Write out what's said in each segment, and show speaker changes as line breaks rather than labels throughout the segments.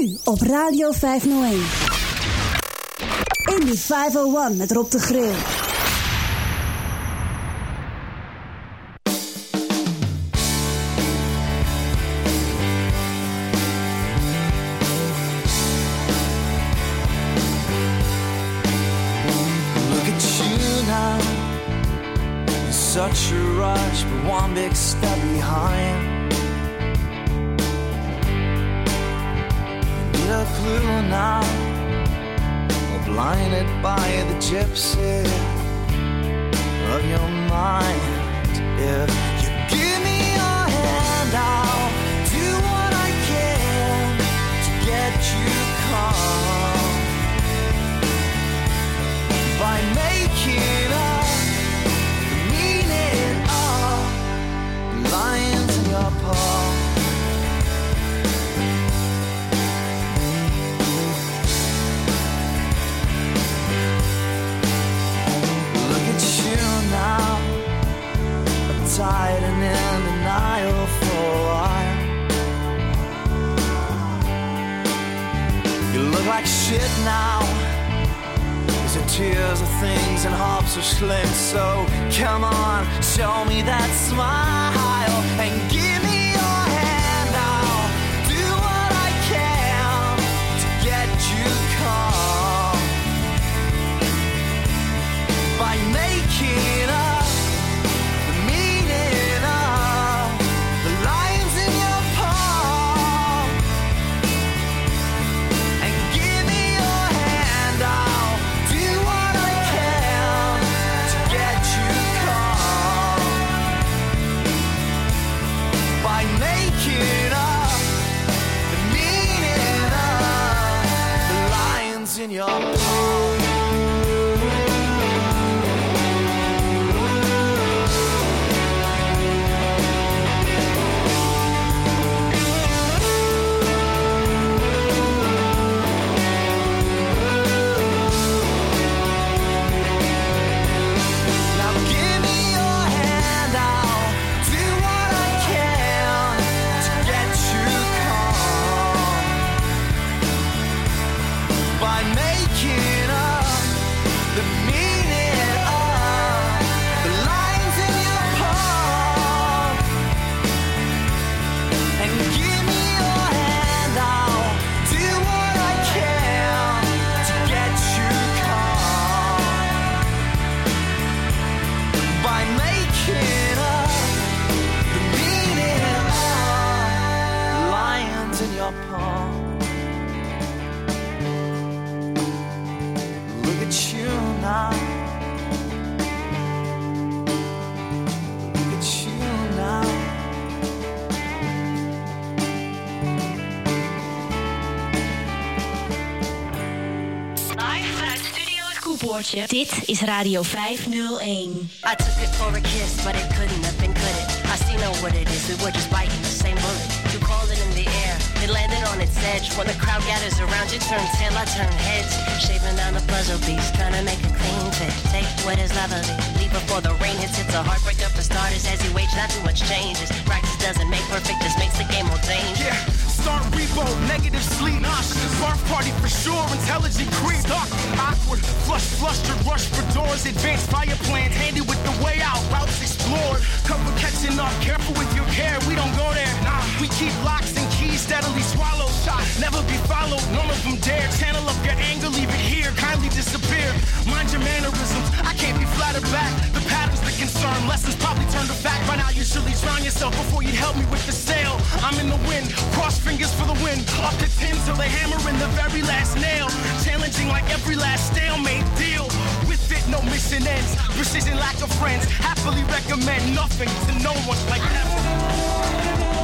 Nu op Radio 501. Indie 501 met Rob de Grill.
Such a rush, but one big step behind. Blinded by the gypsy of your mind. If denial for a while. You look like shit now. These are tears of things and hopes are slim. So come on, show me that smile and your
Koepoortje. Dit is Radio 501.
I took it for a kiss, but it couldn't have been, could it? I see know what it is, we were just biting the same bullet. You called it in the air, it landed on its edge. When the crowd gathers around you, turn tail, I turn heads. Shaving down the puzzle piece, trying to make a clean fit. Take what is lovely, leave before the rain hits. It's a heartbreaker for starters as you wage, not too much changes.
Flush, flustered, rush for doors, advanced fire plans, handy with the way out, routes explored, cover catching up, careful with your care, we don't go there, nah, we keep locks and keys steadily swallowed, shot, never be followed, none of them dare, channel up your anger, leave it here, kindly disappear, mind your mannerisms, I can't be flattered back, the patterns the concern, lessons probably turn to fact, by now you least drown yourself before you help me with the sail, I'm in the wind, cross fingers for the wind. up to 10 till they hammer in the very last nail, challenging like every last stalemate deal, with it no mission ends, precision lack of friends, happily recommend nothing to no one like never.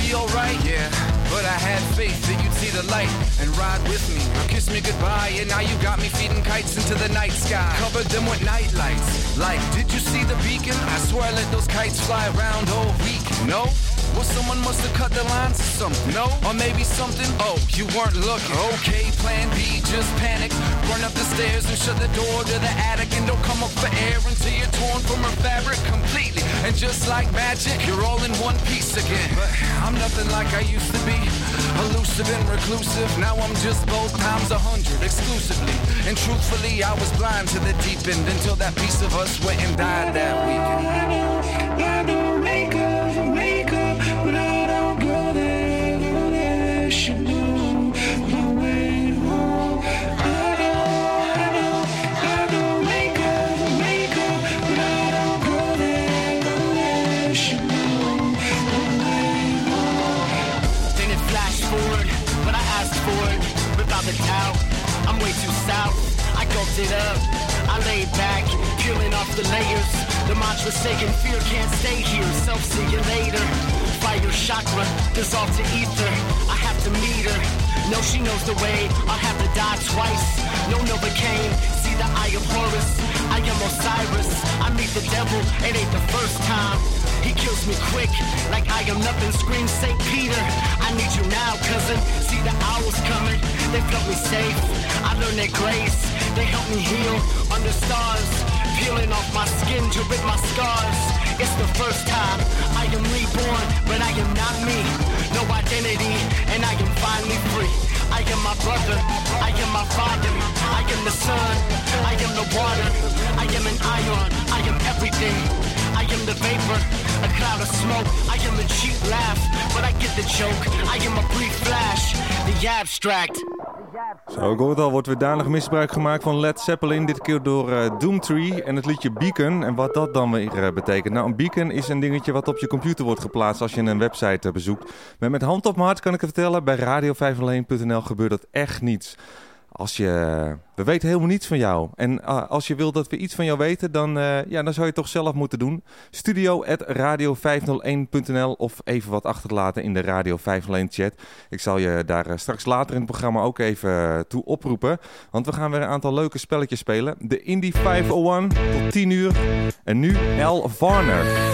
Be alright, yeah. But I had faith that you'd
see the light and ride with me. Now kiss me goodbye, and now you got me feeding kites into the night sky. Covered them with night lights. Like, did you see the beacon? I swear I let those kites fly around all week. No? Well, someone must have cut the lines or something. No? Or maybe something? Oh, you weren't looking. Okay, plan B, just panic. Run up the stairs and shut the door to the attic. And don't come up for air until you're torn from her fabric completely. And just like magic, you're all in one piece again. But I'm nothing like I used to be. Elusive and reclusive. Now I'm just both times a hundred exclusively. And truthfully, I was blind to the deep end until that piece of us went and died that weekend. I
gulped it up. I laid back, peeling off the layers. The mantra saying fear can't stay here. Self see you later. Fire chakra dissolve to ether. I have to meet her. No, she knows the way. I'll have to die twice. No Novocaine. See the eye of Horus. I am Osiris. I meet the devil. It ain't the first time. He kills me quick, like I am nothing. Scream St. Peter. I need you now, cousin. See the owls coming. they've felt me safe. I learned their grace. They help me heal under stars. Peeling off my skin to rid my scars. It's the first time I am reborn, but I am not me. No identity, and I am finally free. I am my brother. I am my father. I am the sun. I am the water. I am an ion. I am everything. I am the vapor, a cloud of smoke. I am the cheap laugh, but I get the joke. I am a brief flash, the abstract.
Zo, ik hoor het al, wordt weer danig misbruik gemaakt van Led Zeppelin. Dit keer door eh, Doomtree en het liedje Beacon. En wat dat dan weer eh, betekent. Nou, een beacon is een dingetje wat op je computer wordt geplaatst als je een website eh, bezoekt. Maar met hand op hart kan ik het vertellen, bij radio501.nl gebeurt dat echt niets. Als je, we weten helemaal niets van jou. En uh, als je wil dat we iets van jou weten, dan, uh, ja, dan zou je het toch zelf moeten doen. Studio.radio501.nl of even wat achterlaten in de Radio 501 chat. Ik zal je daar uh, straks later in het programma ook even toe oproepen. Want we gaan weer een aantal leuke spelletjes spelen. De Indie 501 tot 10 uur. En nu L. Varner.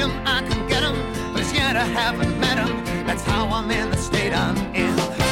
If I can get 'em. But as yet I haven't met 'em. That's how I'm in the state I'm in.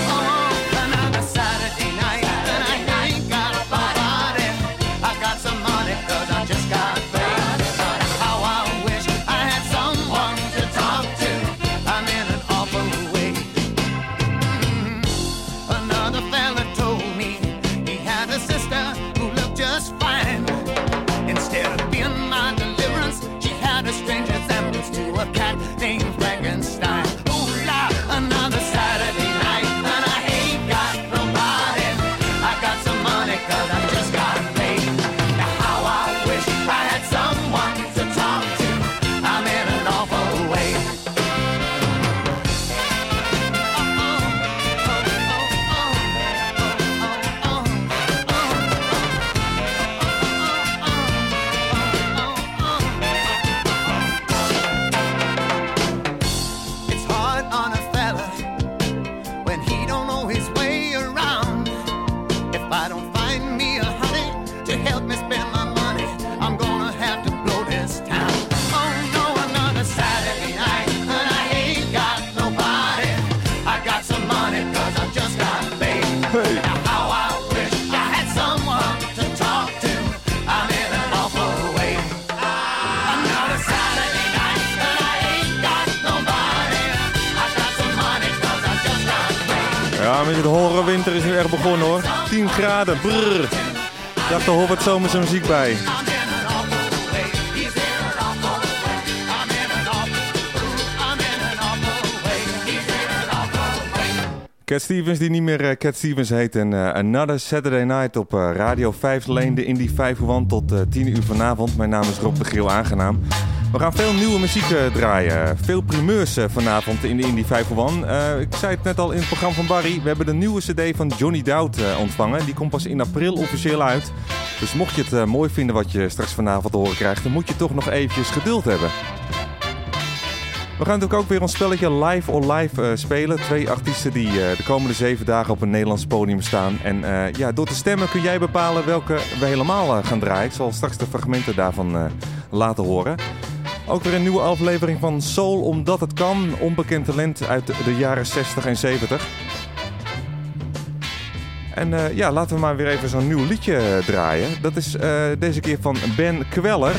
In an awful way. He's in an awful way.
Cat Stevens, die niet meer eh, Cat Stevens heet. En eh, Another Saturday Night op eh, Radio 5 Leen, de Indie 501 tot eh 10 uur vanavond. Mijn naam is Rob de Griel, aangenaam. We gaan veel nieuwe muziek eh, draaien. Veel primeurs eh, vanavond in de Indie 501. Eh, ik zei het net al in het programma van Barry. We hebben de nieuwe cd van Johnny Dowd ontvangen. Die komt pas in april officieel uit. Dus mocht je het mooi vinden wat je straks vanavond te horen krijgt... dan moet je toch nog eventjes geduld hebben. We gaan natuurlijk ook weer ons spelletje Live or Live spelen. Twee artiesten die de komende zeven dagen op een Nederlands podium staan. En ja, door te stemmen kun jij bepalen welke we helemaal gaan draaien. Ik zal straks de fragmenten daarvan laten horen. Ook weer een nieuwe aflevering van Soul Omdat Het Kan. Onbekend talent uit de jaren 60 en 70. En eh, ja, laten we maar weer even zo'n nieuw liedje eh, draaien. Dat is eh, deze keer van Ben Kweller.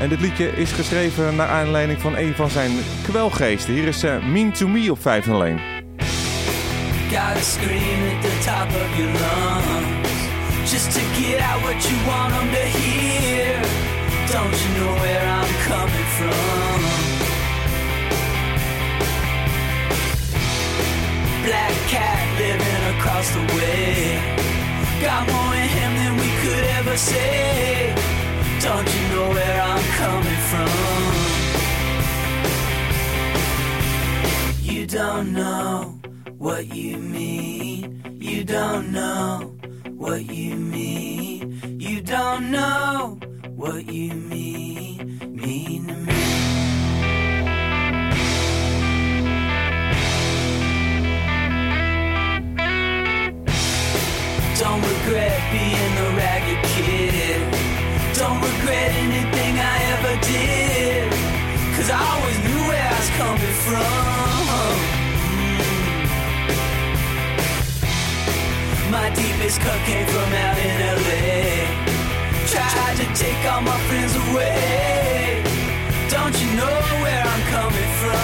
En dit liedje is geschreven naar aanleiding van een van zijn kwelgeesten. Hier is eh, Mean to Me op 501.
Gotta scream at the top of your lungs Just to get out what you want them to hear Don't you know where I'm coming from? Black cat living across the way Got more in him than we could ever say Don't you know where I'm coming from? You don't know what you mean. You don't know what you mean. You don't know what you mean. Mean to me. Don't regret being the ragged kid. Don't regret anything I ever did. Cause I always knew where I was coming from. Mm. My deepest cut came from out in LA. Take all my friends away. Don't you know where I'm coming from?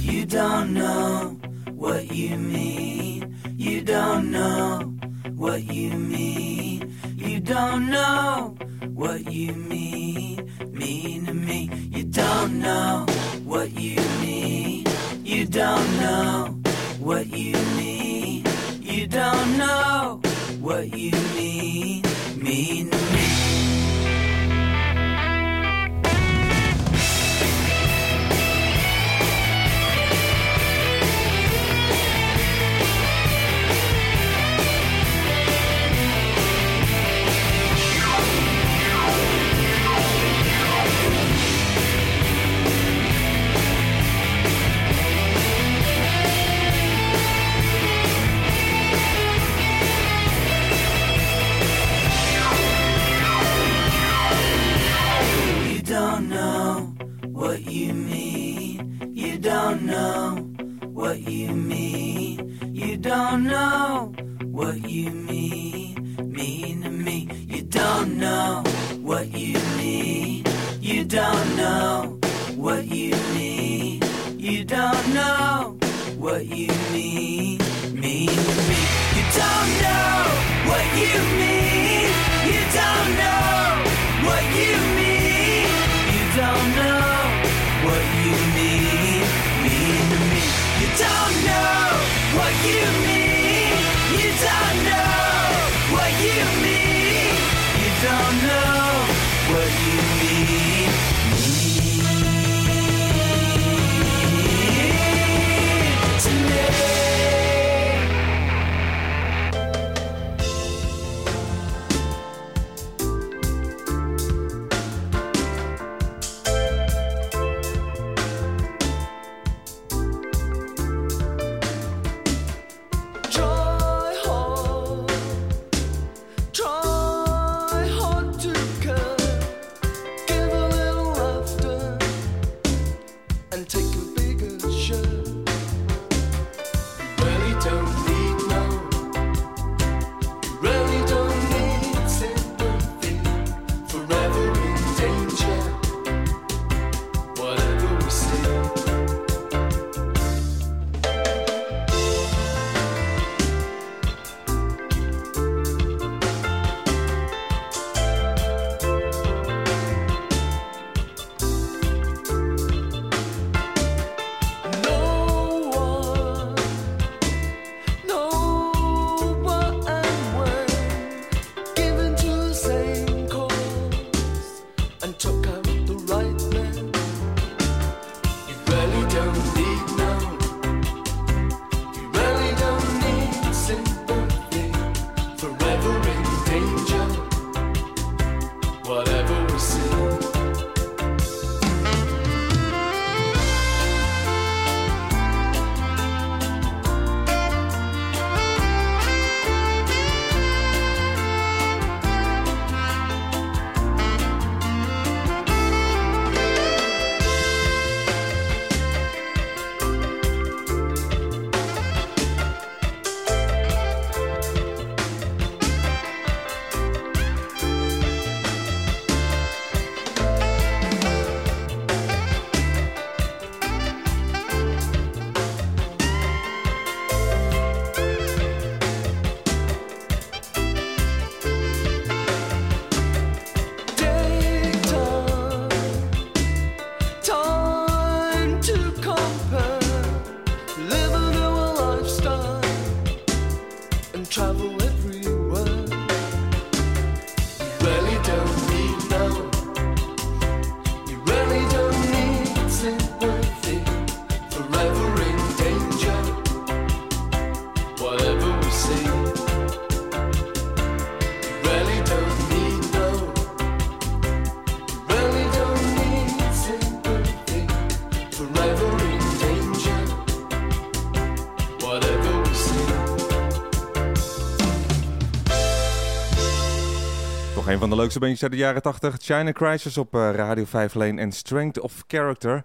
You don't know what you mean. You don't know what you mean. You don't know what you mean. Mean to me. You don't know what you mean. You don't know what you mean. You don't know what you mean. Mean to me.
Know what you mean. You don't know what you mean. Mean to me. You don't know what you mean. You don't know what you mean. You don't know what you mean. Mean to me. You don't know what you mean. You don't know what you mean. You don't know
de leukste bandjes uit de jaren 80. China Crisis op eh, Radio 5 Lane en Strength of Character.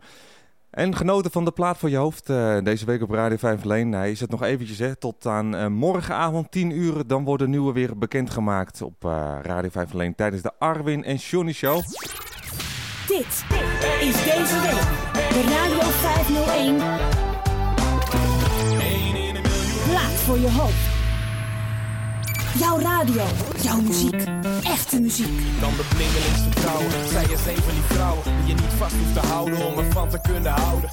En genoten van de plaat voor je hoofd eh, deze week op Radio 5 Lane. Hij is het nog eventjes hè, tot aan eh, morgenavond 10 uur. Dan worden nieuwe weer bekendgemaakt op Radio 5 Lane tijdens de Arwin en Johnny Show.
Dit is deze week de Radio 501. Plaat voor je hoofd. Jouw radio, jouw muziek, echte muziek.
Dan de blingelingste vrouwen. Zij is een van die vrouwen die je niet vast hoeft te houden om ervan te kunnen houden.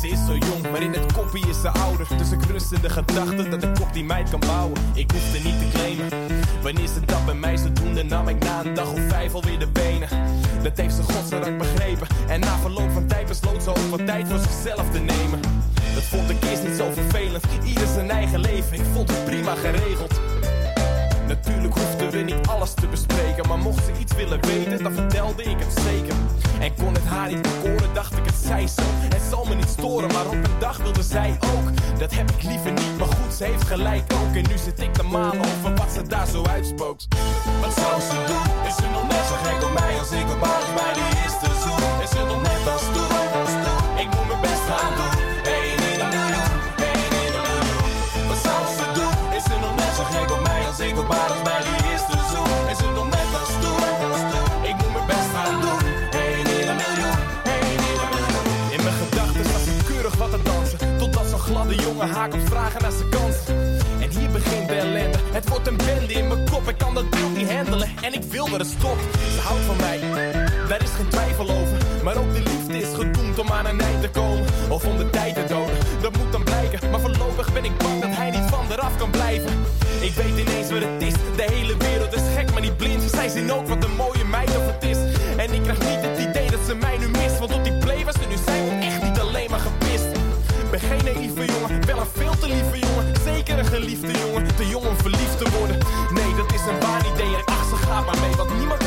Ze is zo jong, maar in het koppie is ze ouder. Dus ik rust in de gedachte dat de kop die meid kan bouwen. Ik hoefde niet te claimen. Wanneer ze dat bij mij zou doen, dan nam ik na een dag of vijf alweer de benen. Dat heeft ze godzijdank begrepen. En na verloop van tijd besloot ze ook wat tijd voor zichzelf te nemen. Dat vond ik eerst niet zo vervelend. Ieder zijn eigen leven, ik vond het prima geregeld. Natuurlijk hoefden we niet alles te bespreken, maar mocht ze iets willen weten, dan vertelde ik het zeker. En kon het haar niet bekoren, dacht ik het zij zo. Het zal me niet storen, maar op een dag wilde zij ook. Dat heb ik liever niet, maar goed, ze heeft gelijk ook. En nu zit ik te malen over wat ze daar zo uitspookt. Wat zou ze doen? Is ze nog net zo gek op mij als ik op haar bij op vragen naar zijn kans. En hier begint de ellende. Het wordt een bende in mijn kop. Ik kan dat beeld niet handelen. En ik wil dat het stopt. Ze houdt van mij. Daar is geen twijfel over. Maar ook de liefde is gedoemd om aan een eind te komen. Of om de tijd te doden. Dat moet dan blijken. Maar voorlopig ben ik bang dat hij niet van eraf kan blijven. Ik weet ineens wat het is. De hele wereld is gek, maar niet blind. Zij zien ook wat een mooie veel te lieve jongen. Zeker een geliefde jongen, te jong om verliefd te worden. Nee, dat is een waar idee en ach, ze gaat maar mee. Want niemand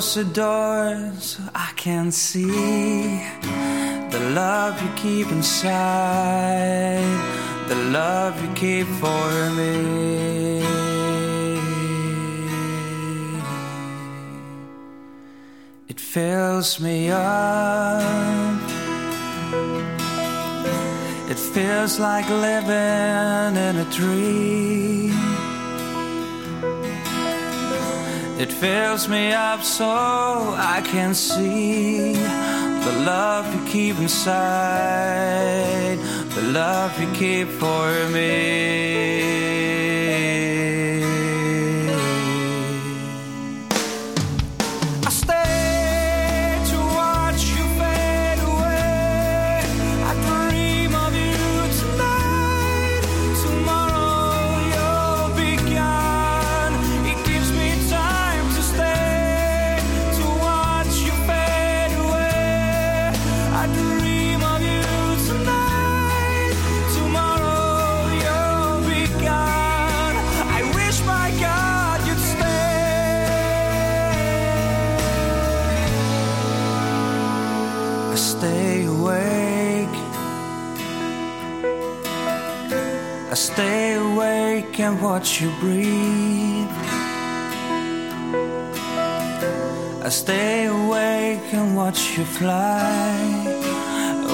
close the door so I can see the love you keep inside, the love you keep for me. It fills me up. It feels like living in a dream. It fills me up so I can see the love you keep inside, the love you keep for me. And watch you breathe. I stay awake and watch you fly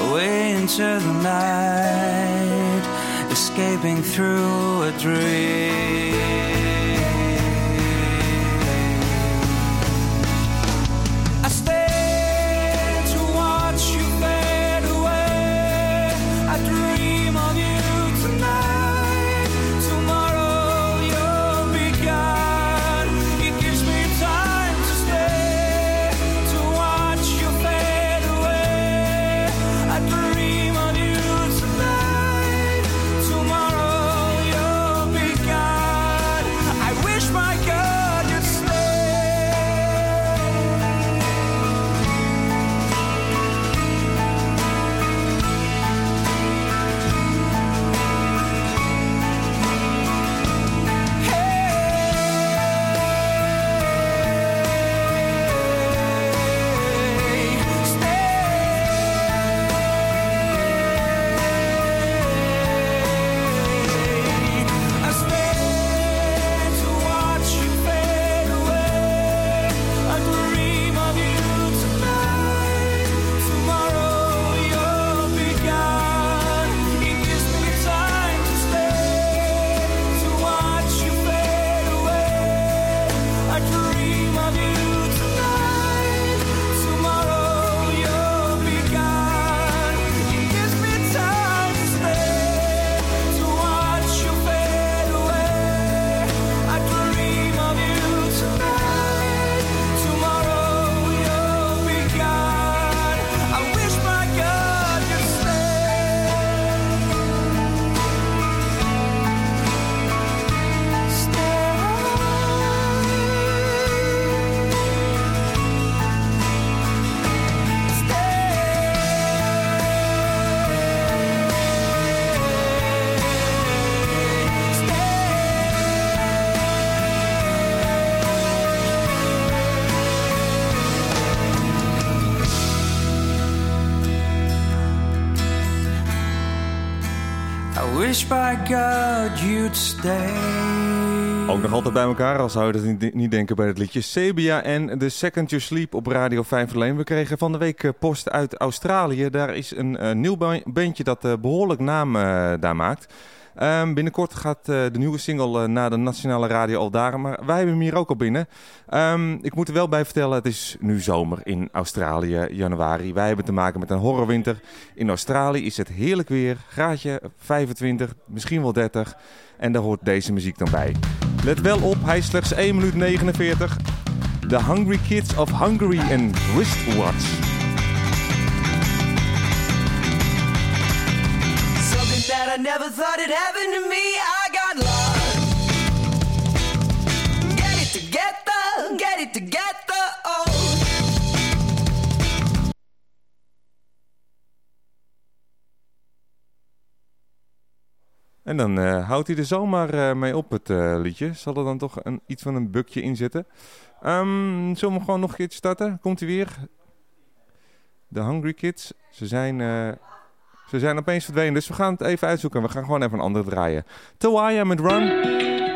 away into the night, escaping through a dream.
Ook nog altijd bij elkaar, al zou je dat niet, denken bij het liedje. Sebia en The Second You Sleep op Radio 5 alleen. We kregen van de week eh, post uit Australië. Daar is een uh, nieuw bandje dat uh, behoorlijk naam daar maakt. Um, binnenkort gaat de nieuwe single naar de nationale radio al daar. Maar wij hebben hem hier ook al binnen. Um, ik moet er wel bij vertellen, het is nu zomer in Australië, januari. Wij hebben te maken met een horrorwinter. In Australië is het heerlijk weer. Graadje 25, misschien wel 30. En daar hoort deze muziek dan bij. Let wel op, hij is slechts 1 minuut 49. The Hungry Kids of Hungary en Wristwatch.
Never thought it happened to me. I got lost. Get it together, get it together. Oh.
En dan uh, houdt hij er zomaar uh, mee op, het uh, liedje. Zal er dan toch een, iets van een bukje in zitten. Um, zullen we gewoon nog een keertje starten? Komt hij weer? De Hungry Kids. Ze zijn, ze zijn opeens verdwenen, dus we gaan het even uitzoeken. We gaan gewoon even een andere draaien. Tawaya met Run.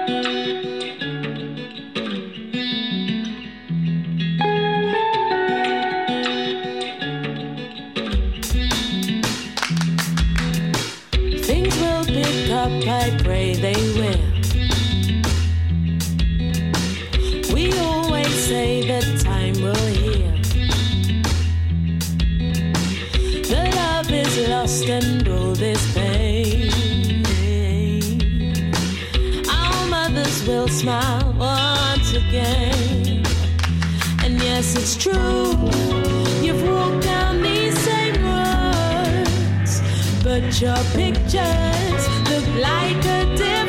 Smile once again. And yes, it's true, you've walked down these same roads, but your pictures look like a different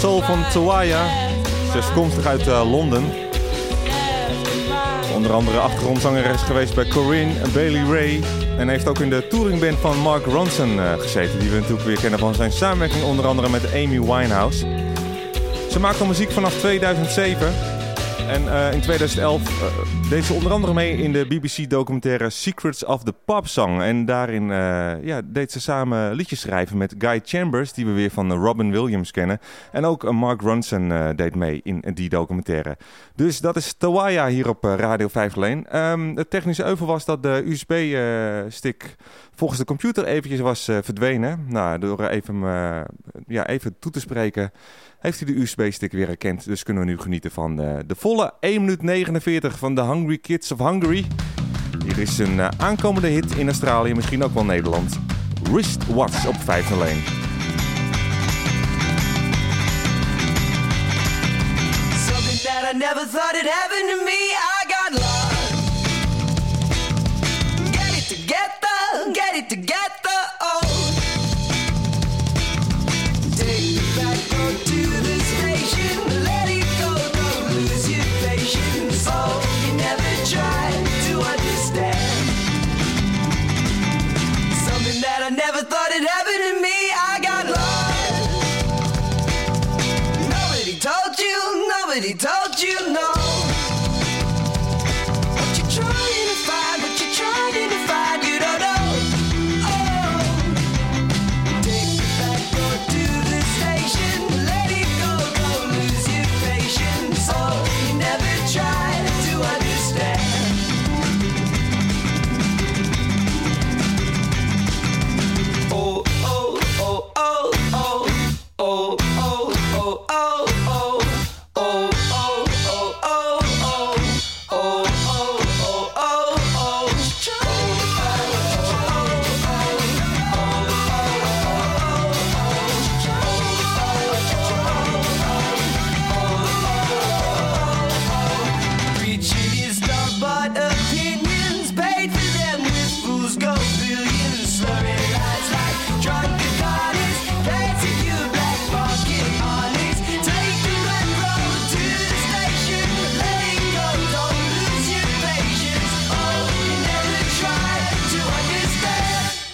soul van Tawaya. Ze is komstig uit eh, Londen. Onder andere achtergrondzangeres geweest bij Corinne Bailey Ray. En heeft ook in de touringband van Mark Ronson eh, gezeten. Die we natuurlijk weer kennen van zijn samenwerking onder andere met Amy Winehouse. Ze maakt al muziek vanaf 2007. En eh, in 2011 eh, deed ze onder andere mee in de BBC-documentaire Secrets of the Pop Song. En daarin eh, ja, deed ze samen liedjes schrijven met Guy Chambers, die we weer van Robin Williams kennen. En ook Mark Ronson deed mee in die documentaire. Dus dat is Tawaya hier op Radio 5 alleen. Um, het technische euvel was dat de USB-stick volgens de computer eventjes was verdwenen. Nou, door even, ja, even toe te spreken heeft hij de USB-stick weer herkend. Dus kunnen we nu genieten van de, de volle 1 minuut 49 van de Hungry Kids of Hungary. Hier is een uh, aankomende hit in Australië, misschien ook wel Nederland. Wristwatch op 501.
Something that I never thought it happened to me. Nobody told you, no.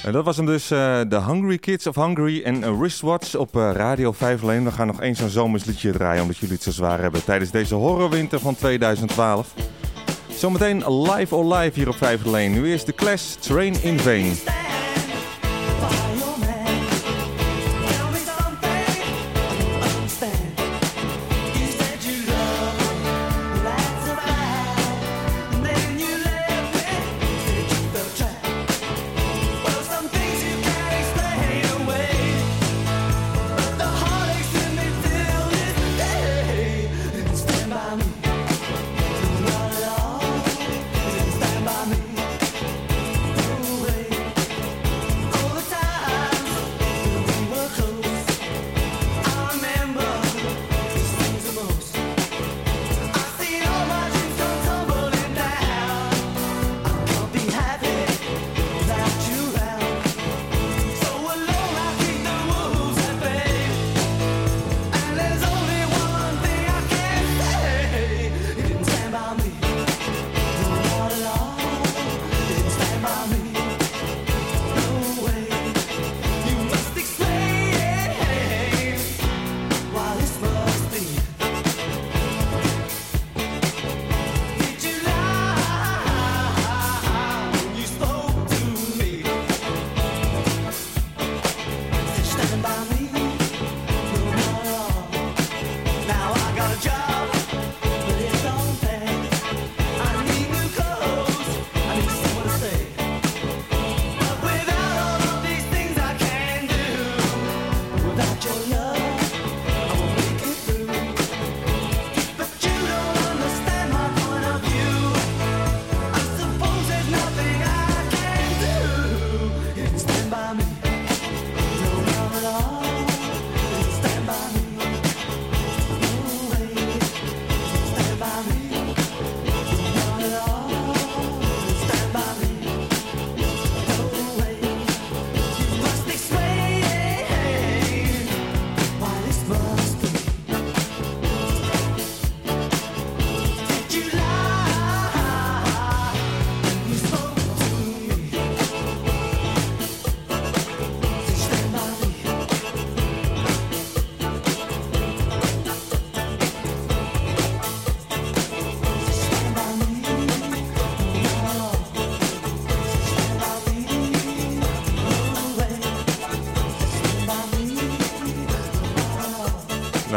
En dat was hem dus, eh, de Hungry Kids of Hungary en een Wristwatch op eh, Radio 5 alleen. We gaan nog eens zo'n zomersliedje draaien, omdat jullie het zo zwaar hebben tijdens deze horrorwinter van 2012. Zometeen live or live hier op 5 alleen. Nu eerst de Clash Train in Vain.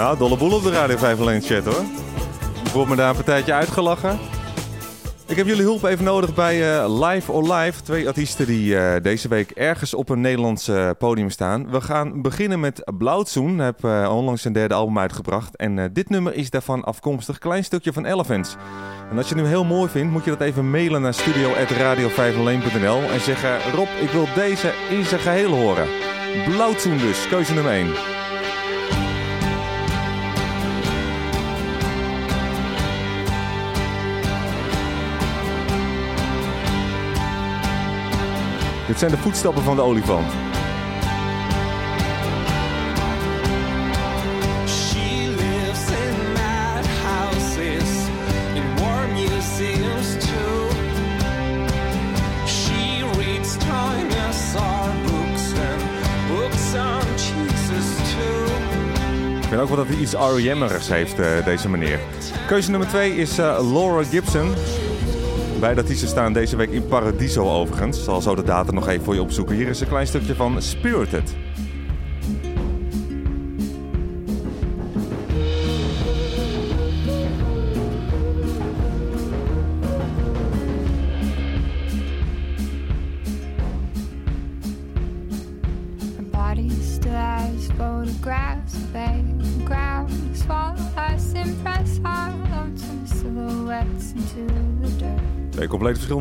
Nou, dolle boel op de Radio 5 alleen chat hoor. Wordt me daar een partijtje uitgelachen. Ik heb jullie hulp even nodig bij eh, Live or Live. Twee artiesten die eh, deze week ergens op een Nederlands eh, podium staan. We gaan beginnen met Blauwtsoen. Heb onlangs zijn derde album uitgebracht. En dit nummer is daarvan afkomstig. Klein stukje van Elephants. En als je het nu heel mooi vindt, moet je dat even mailen naar studio.radio501.nl en zeggen... Rob, ik wil deze in zijn geheel horen. Blauwtsoen dus, keuze nummer 1. Dit zijn de voetstappen van de olifant. Ik vind ook wel dat hij iets R.E.M.erigs heeft, eh, deze meneer. Keuze nummer 2 is eh, Laura Gibson. Beide artiesten staan deze week in Paradiso overigens. Zal zo de data nog even voor je opzoeken. Hier is een klein stukje van Spirited.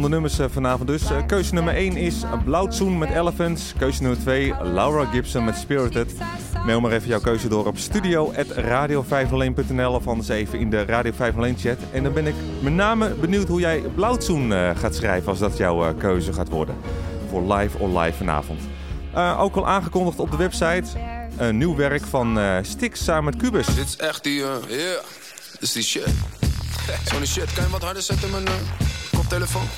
Nummers eh, vanavond dus. Eh, keuze nummer 1 is Blauwtsoen met Elephants. Keuze nummer 2 Laura Gibson met Spirited. Mail maar even jouw keuze door op studio.radio501.nl of anders even in de Radio 501 chat. En dan ben ik met name benieuwd hoe jij Blauwtsoen eh, gaat schrijven als dat jouw keuze gaat worden. Voor live or live vanavond. Ook al aangekondigd op de website. Een nieuw werk van eh Stix samen met Cubus.
Dit is echt die. Dit is die shit. Zo'n shit. Kan je wat harder zetten, uh, koptelefoon?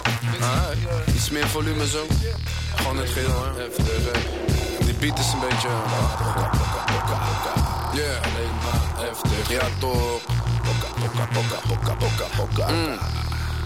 Ah, iets meer volume zo. Gewoon het geheel, hè. Die beat is een beetje... Yeah. Ja, toch. Mm.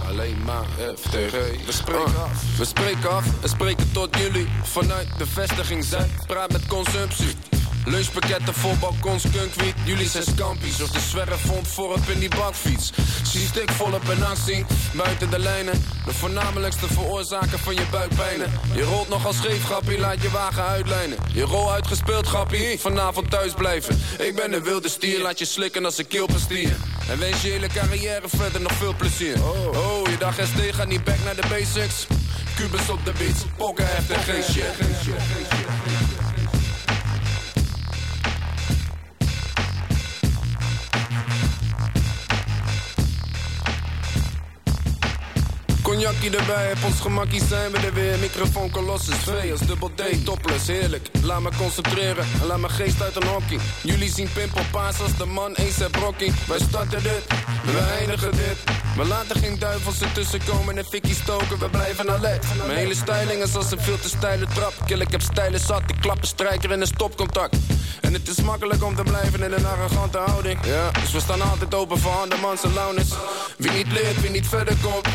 Alleen maar FTG. We spreken af. We spreken af en spreken tot jullie. Vanuit de vestiging Zuid. Praat met consumptie. Lunchpakketten vol balkons, skunkwiet. Jullie zijn scampies of de zwerfvond voorop in die bakfiets. Zie stik volop in actie, buiten de lijnen. De voornamelijkste veroorzaker van je buikpijnen. Je rolt nog als scheef, grappie, laat je wagen uitlijnen. Je rol uitgespeeld, grappie, vanavond thuis blijven. Ik ben een wilde stier, laat je slikken als een keelpastier. En wens je hele carrière verder nog veel plezier. Oh, je dag ST gaat niet back naar de basics. Cubus op de beats, pokken heeft geen shit. Cognacje erbij, op ons gemakkie zijn we er weer. Microfoon Colossus V als dubbel D, topless, heerlijk. Laat me concentreren en laat mijn geest uit een hokkie. Jullie zien pimpelpaas als de man eens heb brokkie. Wij starten dit, we eindigen dit. We laten geen duivels ertussen komen en fikkie stoken, we blijven alert. Mijn hele styling is als een veel te steile trap. Kill, ik heb stijlen zat, ik klap een strijker in een stopcontact. En het is makkelijk om te blijven in een arrogante houding. Ja, dus we staan altijd open voor andermans en launes. Wie niet leert, wie niet verder komt.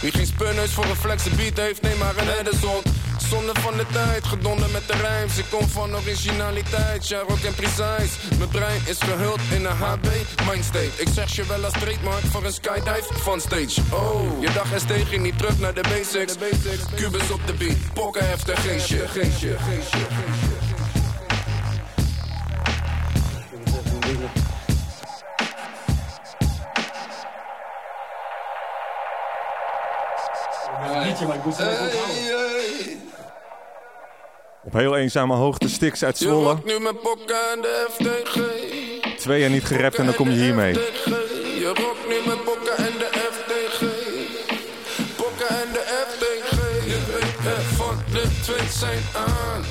Wie spunners voor een flexe beat heeft, neem maar een Edison. Zonde van de tijd, gedonder met de rijms. Ik kom van originaliteit, ja en precise. Mijn brein is gehuld in een HB mindstate. Ik zeg je wel als trademark voor een skydive van stage. Oh, je dag is tegen niet terug naar de basics. Cubus op de beat, pokken heftig, geen shit. Geen shit, geen shit, geen shit.
Op heel eenzame hoogte Stix uit Zwolle.
nu met pokken en de FTG.
Twee jaar niet gerept en dan kom je hiermee.
Je rokt nu met pokken en de FTG. Pokken en de FTG. Je weet van de twee zijn aan.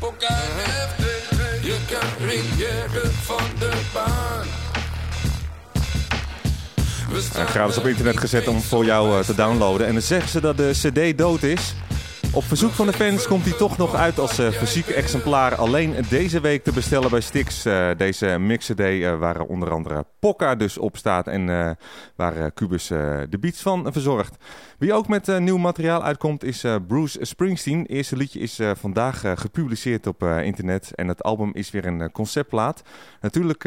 Pokken en de FTG. Je carrière van de baan.
Gratis op internet gezet om voor jou eh, te downloaden. En dan zeggen ze dat de CD dood is. Op verzoek van de fans komt hij toch nog uit als eh, fysiek exemplaar. Alleen deze week te bestellen bij Stix. Eh, deze Mixer uh, waar onder andere Pokka dus op staat. En waar Cubus de beats van verzorgt. Wie ook met nieuw materiaal uitkomt is Bruce Springsteen. Eerste liedje is vandaag gepubliceerd op internet. En het album is weer een conceptplaat. Natuurlijk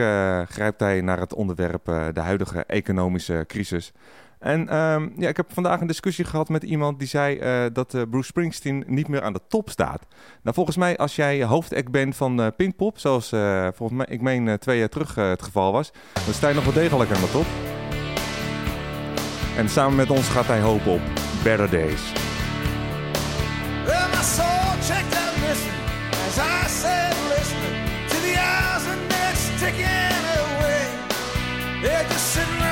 grijpt hij naar het onderwerp de huidige economische crisis. En ehm, ja, ik heb vandaag een discussie gehad met iemand die zei eh, dat eh, Bruce Springsteen niet meer aan de top staat. Nou, volgens mij, als jij hoofdact bent van eh, uh, Pinkpop, zoals volgens mij, ik meen twee jaar terug het geval was, dan sta je nog wel degelijk aan de top. En samen met ons gaat hij hoop op Better Days.
Just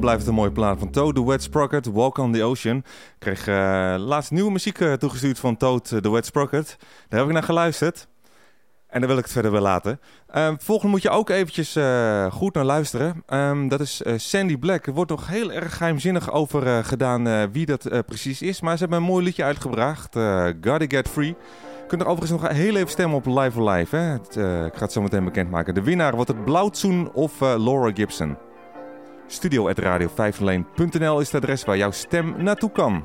blijft een mooie plaat van Toad, The Wet Sprocket, Walk on the Ocean. Ik kreeg eh, laatst nieuwe muziek eh, toegestuurd van Toad, eh, The Wet Sprocket. Daar heb ik naar geluisterd. En daar wil ik het verder bij laten. Ehm, volgende moet je ook eventjes goed naar luisteren. Ehm, dat is Sandy Black. Er wordt nog heel erg geheimzinnig over gedaan wie dat precies is. Maar ze hebben een mooi liedje uitgebracht. Gotta Get Free. Je kunt er overigens nog heel even stemmen op Live for Live. Hè? Het, ik ga het zo meteen bekendmaken. De winnaar wordt het Blauwtsoen of Laura Gibson. Studio.radio501.nl is het adres waar jouw stem naartoe kan.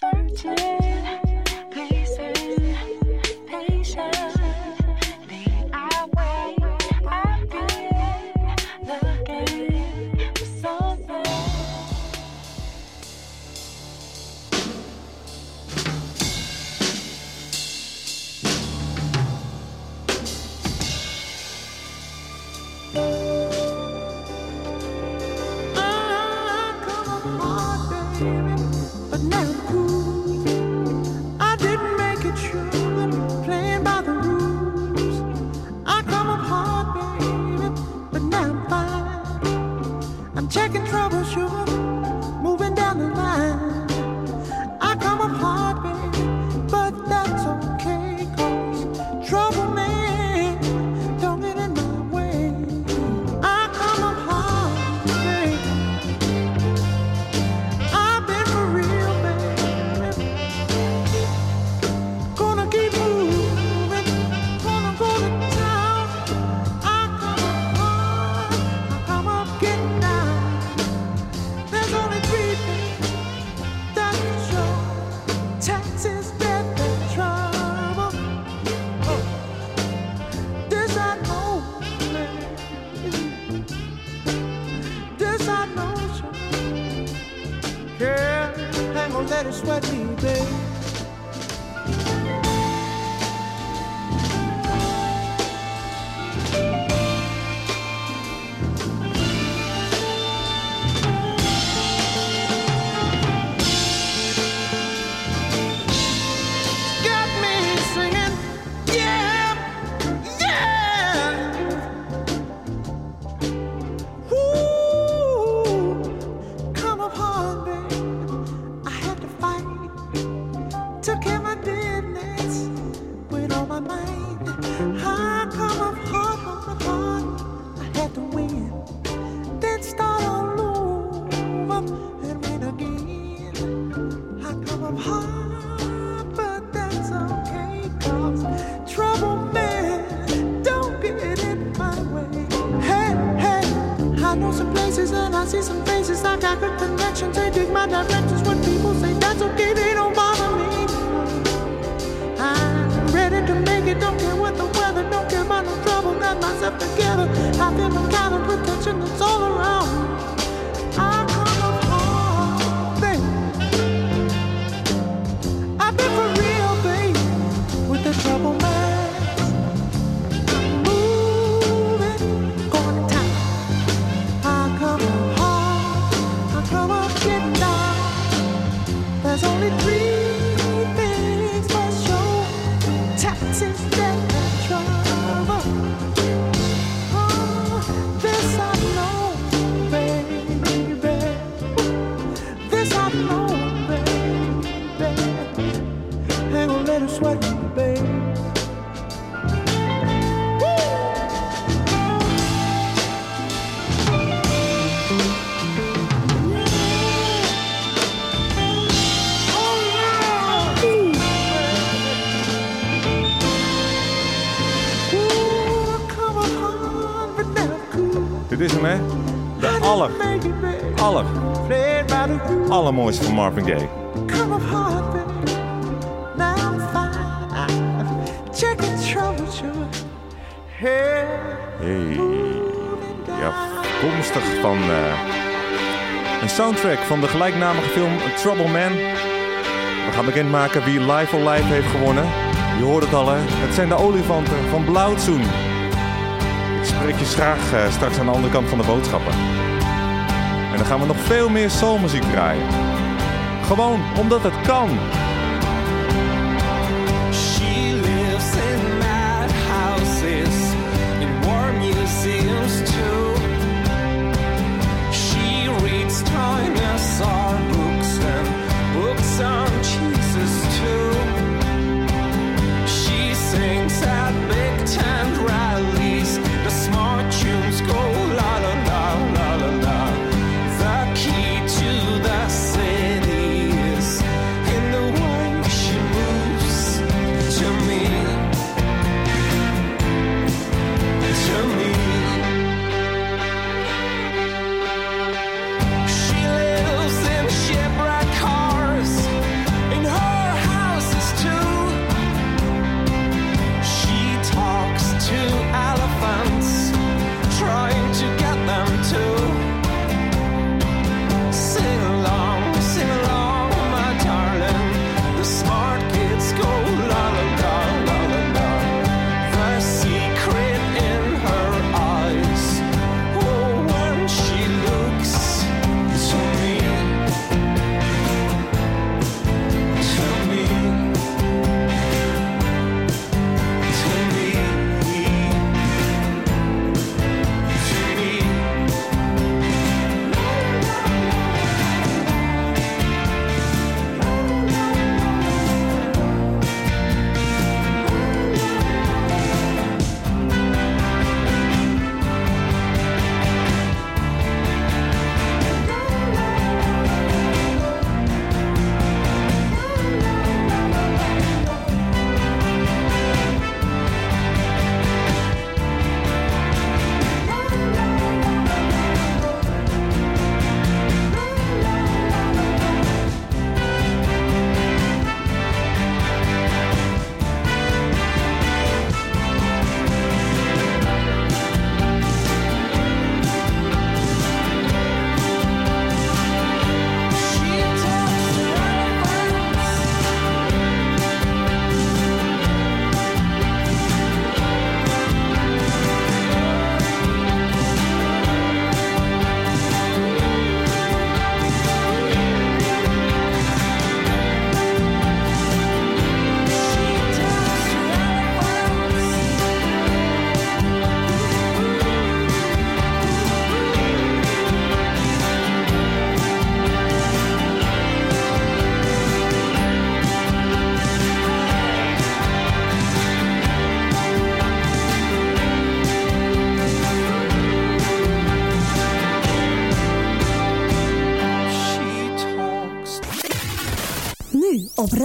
Searching, sure. better sweat me, baby.
真的 van Marvin Gaye.
Come. Now Check trouble, hey.
Ja, komstig van eh, een soundtrack van de gelijknamige film Trouble Man. We gaan bekendmaken wie Live or Life heeft gewonnen. Je hoort het al, hè? Het zijn de olifanten van Blauwtsoen. Ik spreek je graag eh, straks aan de andere kant van de boodschappen dan gaan we nog veel meer soulmuziek draaien. Gewoon omdat het kan.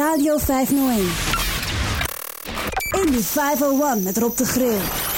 Radio 501. In de 501 met Rob de Grill.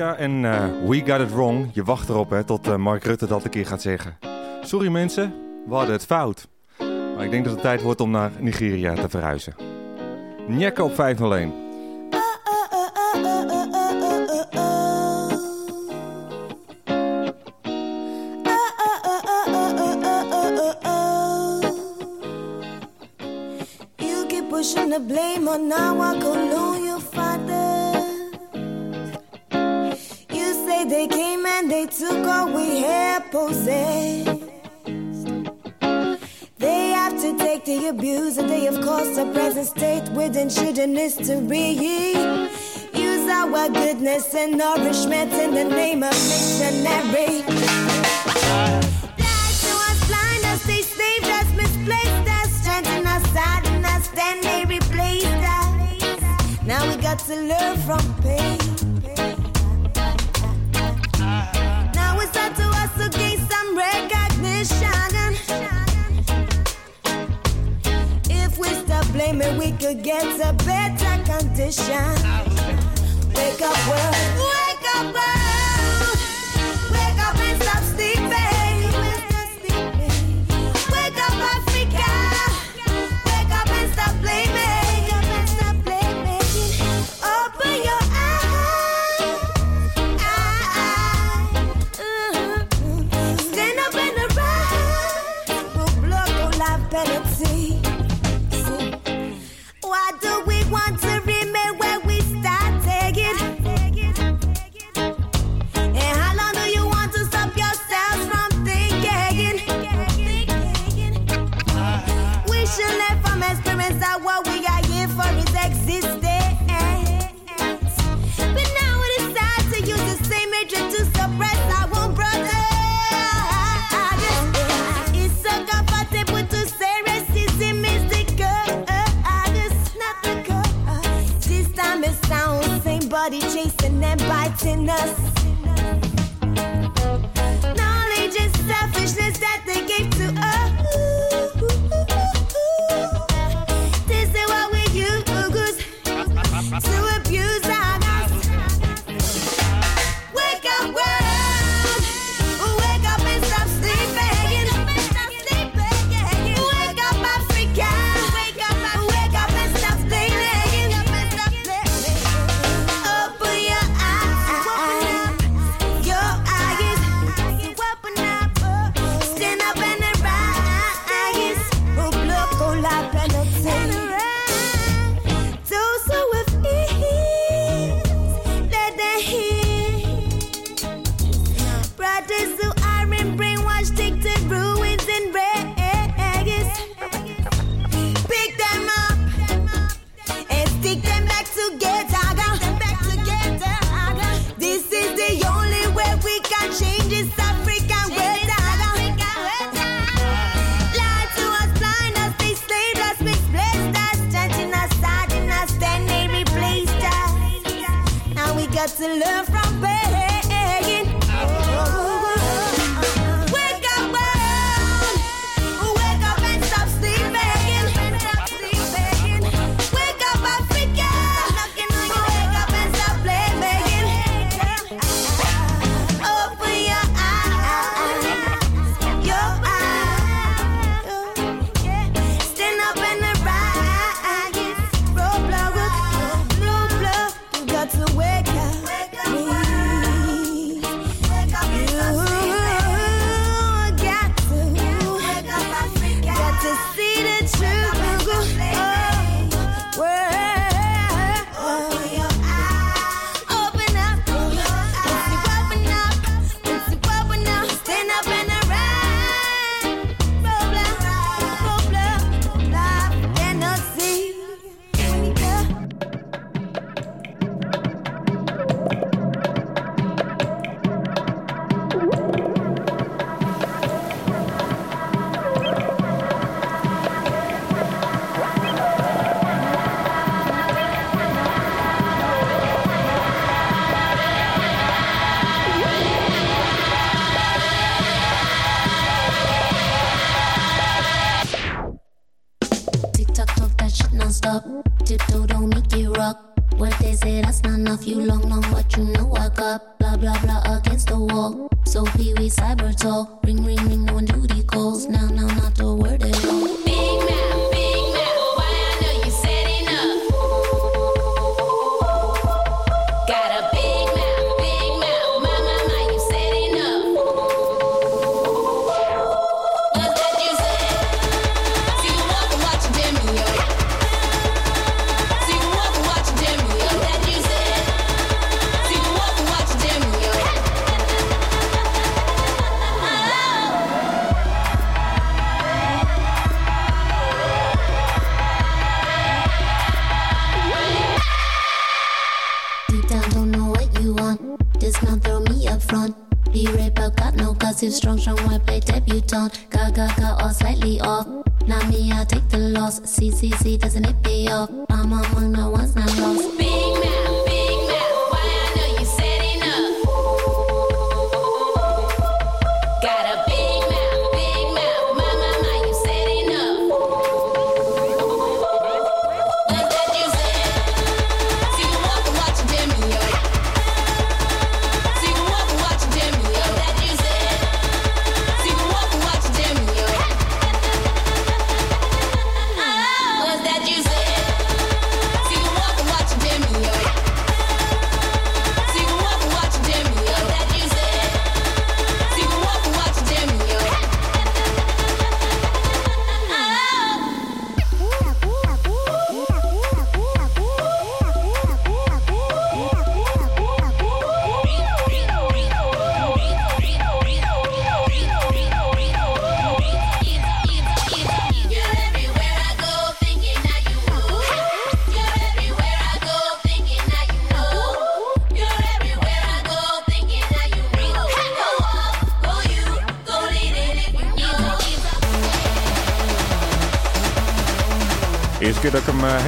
En eh, We Got It Wrong. Je wacht erop hè, tot eh, Mark Rutte dat een keer gaat zeggen. Sorry mensen, we hadden het fout. Maar ik denk dat het tijd wordt om naar Nigeria te verhuizen. Njekka op 501.
Possessed. They have to take the abuse and they have caused a present state with ancient history. Use our goodness and nourishment in the name of missionary. Lies to us, blind us, they saved us, misplaced us, strengthened us, saddened us, then they replaced us. Now we got to learn from pain. Get a better condition. Wake up, world.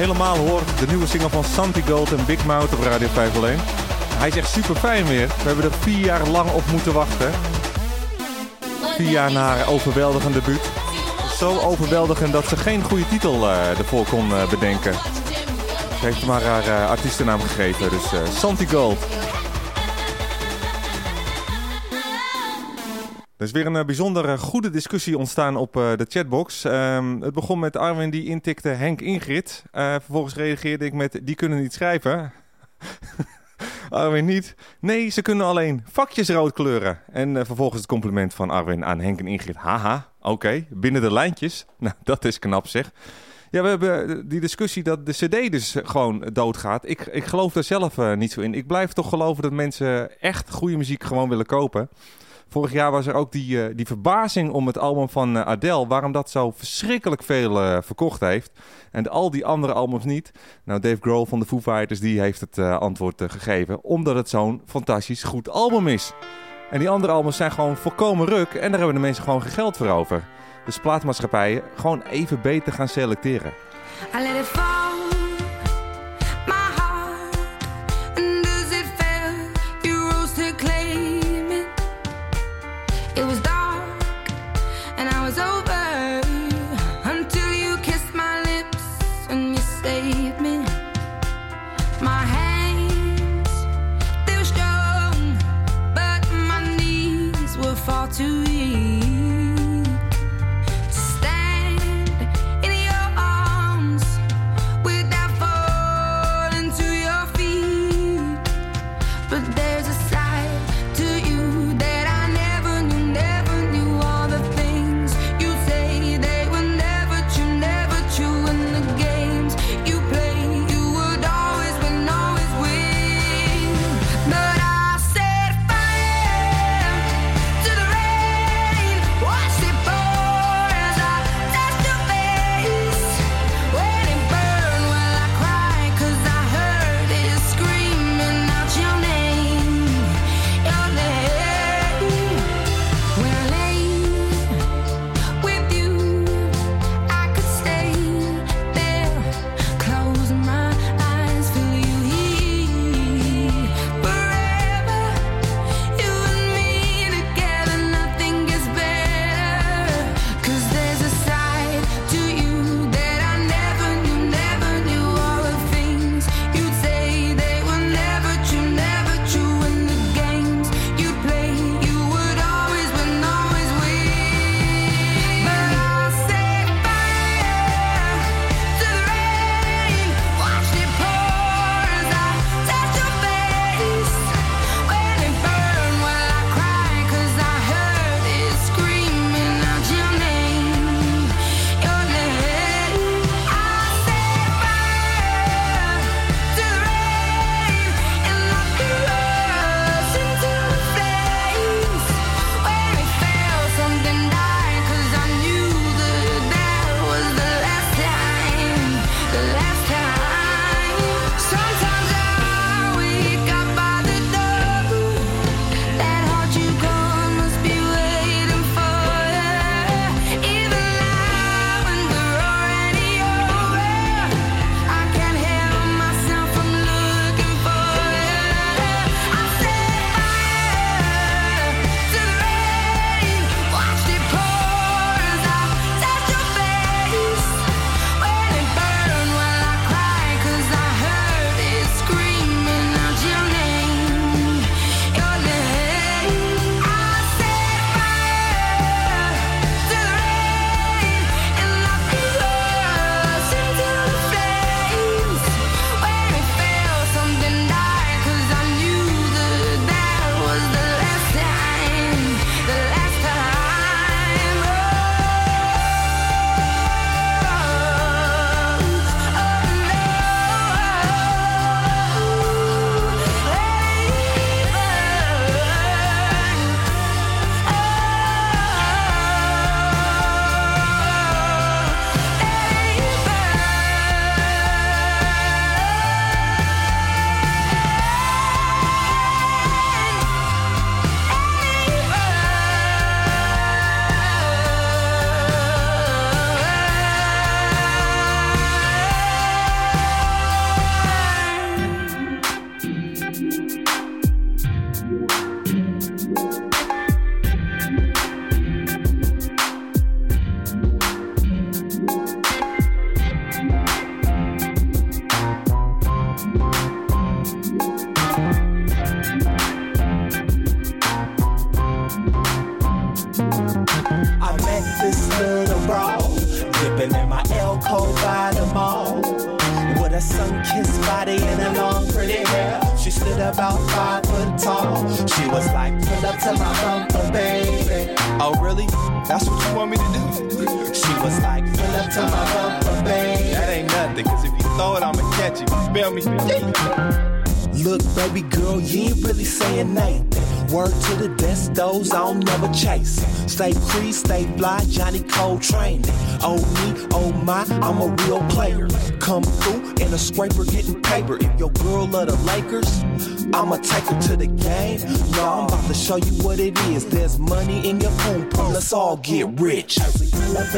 Helemaal hoor, de nieuwe single van Santi Gold en Big Mouth op Radio 501. Hij is echt super fijn weer. We hebben er vier jaar lang op moeten wachten. Vier jaar na haar overweldigend debuut. Zo overweldigend dat ze geen goede titel eh, ervoor kon eh, bedenken. Ze heeft maar haar eh, artiestennaam gegeven, dus Santi Gold. Is weer een eh, bijzonder goede discussie ontstaan op eh, de chatbox. Ehm, het begon met Arwin die intikte Henk Ingrid. Eh, vervolgens reageerde ik met die kunnen niet schrijven. Arwin niet. Nee, ze kunnen alleen vakjes rood kleuren. En vervolgens het compliment van Arwin aan Henk en Ingrid. Haha, oké, binnen de lijntjes. Nou, dat is knap zeg. Ja, we hebben die discussie dat de cd dus gewoon doodgaat. Ik, ik geloof daar zelf niet zo in. Ik blijf toch geloven dat mensen echt goede muziek gewoon willen kopen. Vorig jaar was er ook die, eh, die verbazing om het album van eh, Adele. Waarom dat zo verschrikkelijk veel eh, verkocht heeft. En al die andere albums niet. Nou, Dave Grohl van de Foo Fighters die heeft het antwoord gegeven. Omdat het zo'n fantastisch goed album is. En die andere albums zijn gewoon volkomen ruk. En daar hebben de mensen gewoon geen geld voor over. Dus plaatmaatschappijen gewoon even beter gaan selecteren.
I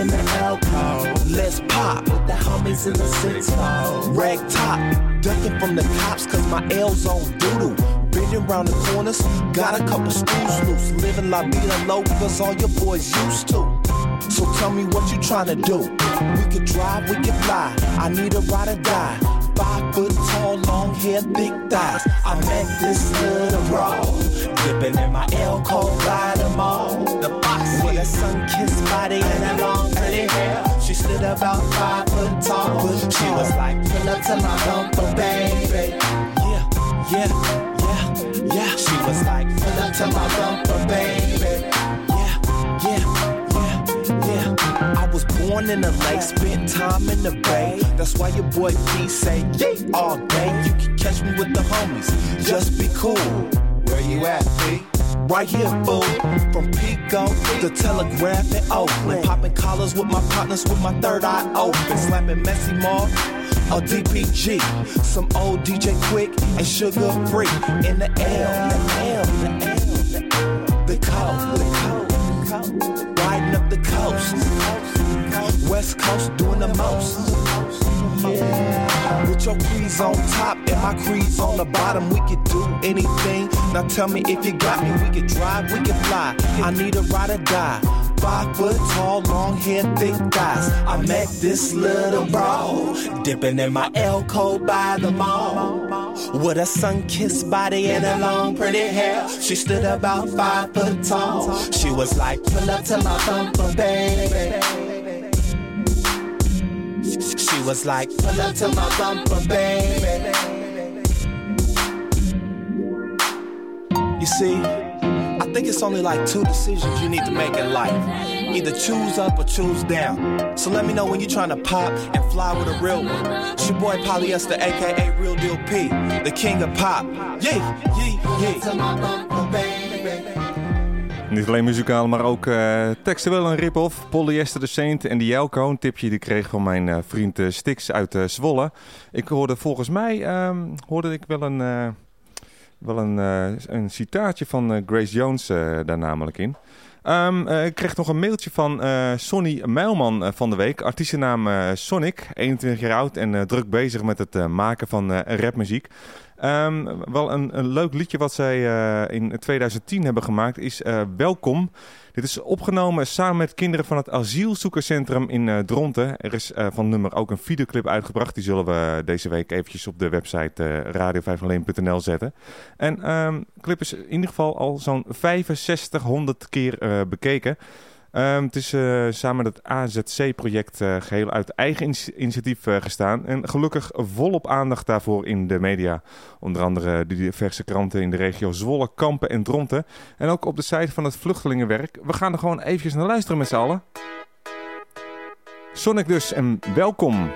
the alcohol, let's pop with the homies in the six Rag top, ducking from the cops cause my L's on doodle. Bending round the corners, got a couple screws loose. Living la vida locas, all your boys used to. So tell me what you tryna do. We could drive, we could fly. I need a ride or die. Five foot tall, thick thighs. I met this little bro, dipping in my Elko by the mall. The box with a sun-kissed body and a long pretty hair. She stood about five foot tall. She was like, pull up to my bumper, baby. Yeah, yeah. Yeah, yeah, she was like, pull up to my bumper, baby. Born in the lake, spent time in the bay. That's why your boy P say, yeah, all day. You can catch me with the homies, just be cool. Where you at, P? Right here, fool. From Pico to Telegraph in Oakland. Popping collars with my partners with my third eye open. Slapping messy Mark or DPG. Some old DJ Quick and Sugar Free. In the L, the L, the L, the L. The coast, the coast. Riding up the coast. West Coast doing the most. Yeah. With your crease on top and my crease on the bottom, we could do anything. Now tell me if you got me. We could drive, we could fly. I need a ride or die. Five foot tall, long hair, thick thighs. I met this little bro, dipping in my Elko by the mall. With a sun-kissed body and a long pretty hair. She stood about five foot tall. She was like, pull up to my bumper, baby. She was like, pull up to my bumper, baby. You see, I think it's only like two decisions you need to make in life. Either choose up or choose down. So let me know when you're trying to pop and fly with a real one. It's your boy Polyester, aka Real Deal P, the king of pop. Yeah, yeah, yeah.
Niet alleen muzikaal, maar ook uh, textueel een rip-off. Polyester de Saint en die Jelko. Een tipje die kreeg van mijn uh, vriend uh, Stix uit Zwolle. Ik hoorde volgens mij um, hoorde ik wel een, wel een, een citaatje van Grace Jones daar namelijk in. Um, ik kreeg nog een mailtje van Sonny Mijlman van de week. Artiestennaam Sonic, 21 jaar oud en druk bezig met het maken van rapmuziek. Um, wel een, een, leuk liedje wat zij uh, in 2010 hebben gemaakt is uh, Welkom. Dit is opgenomen samen met kinderen van het asielzoekerscentrum in uh, Dronten. Er is van nummer ook een videoclip uitgebracht. Die zullen we deze week eventjes op de website radio5alleen.nl zetten. En um, clip is in ieder geval al zo'n 6500 keer bekeken. Um, het is uh, samen met het AZC-project uh, geheel uit eigen initiatief uh, gestaan. En gelukkig volop aandacht daarvoor in de media. Onder andere de diverse kranten in de regio Zwolle, Kampen en Dronten. En ook op de site van het vluchtelingenwerk. We gaan er gewoon eventjes naar luisteren met z'n allen. Sonic dus en welkom.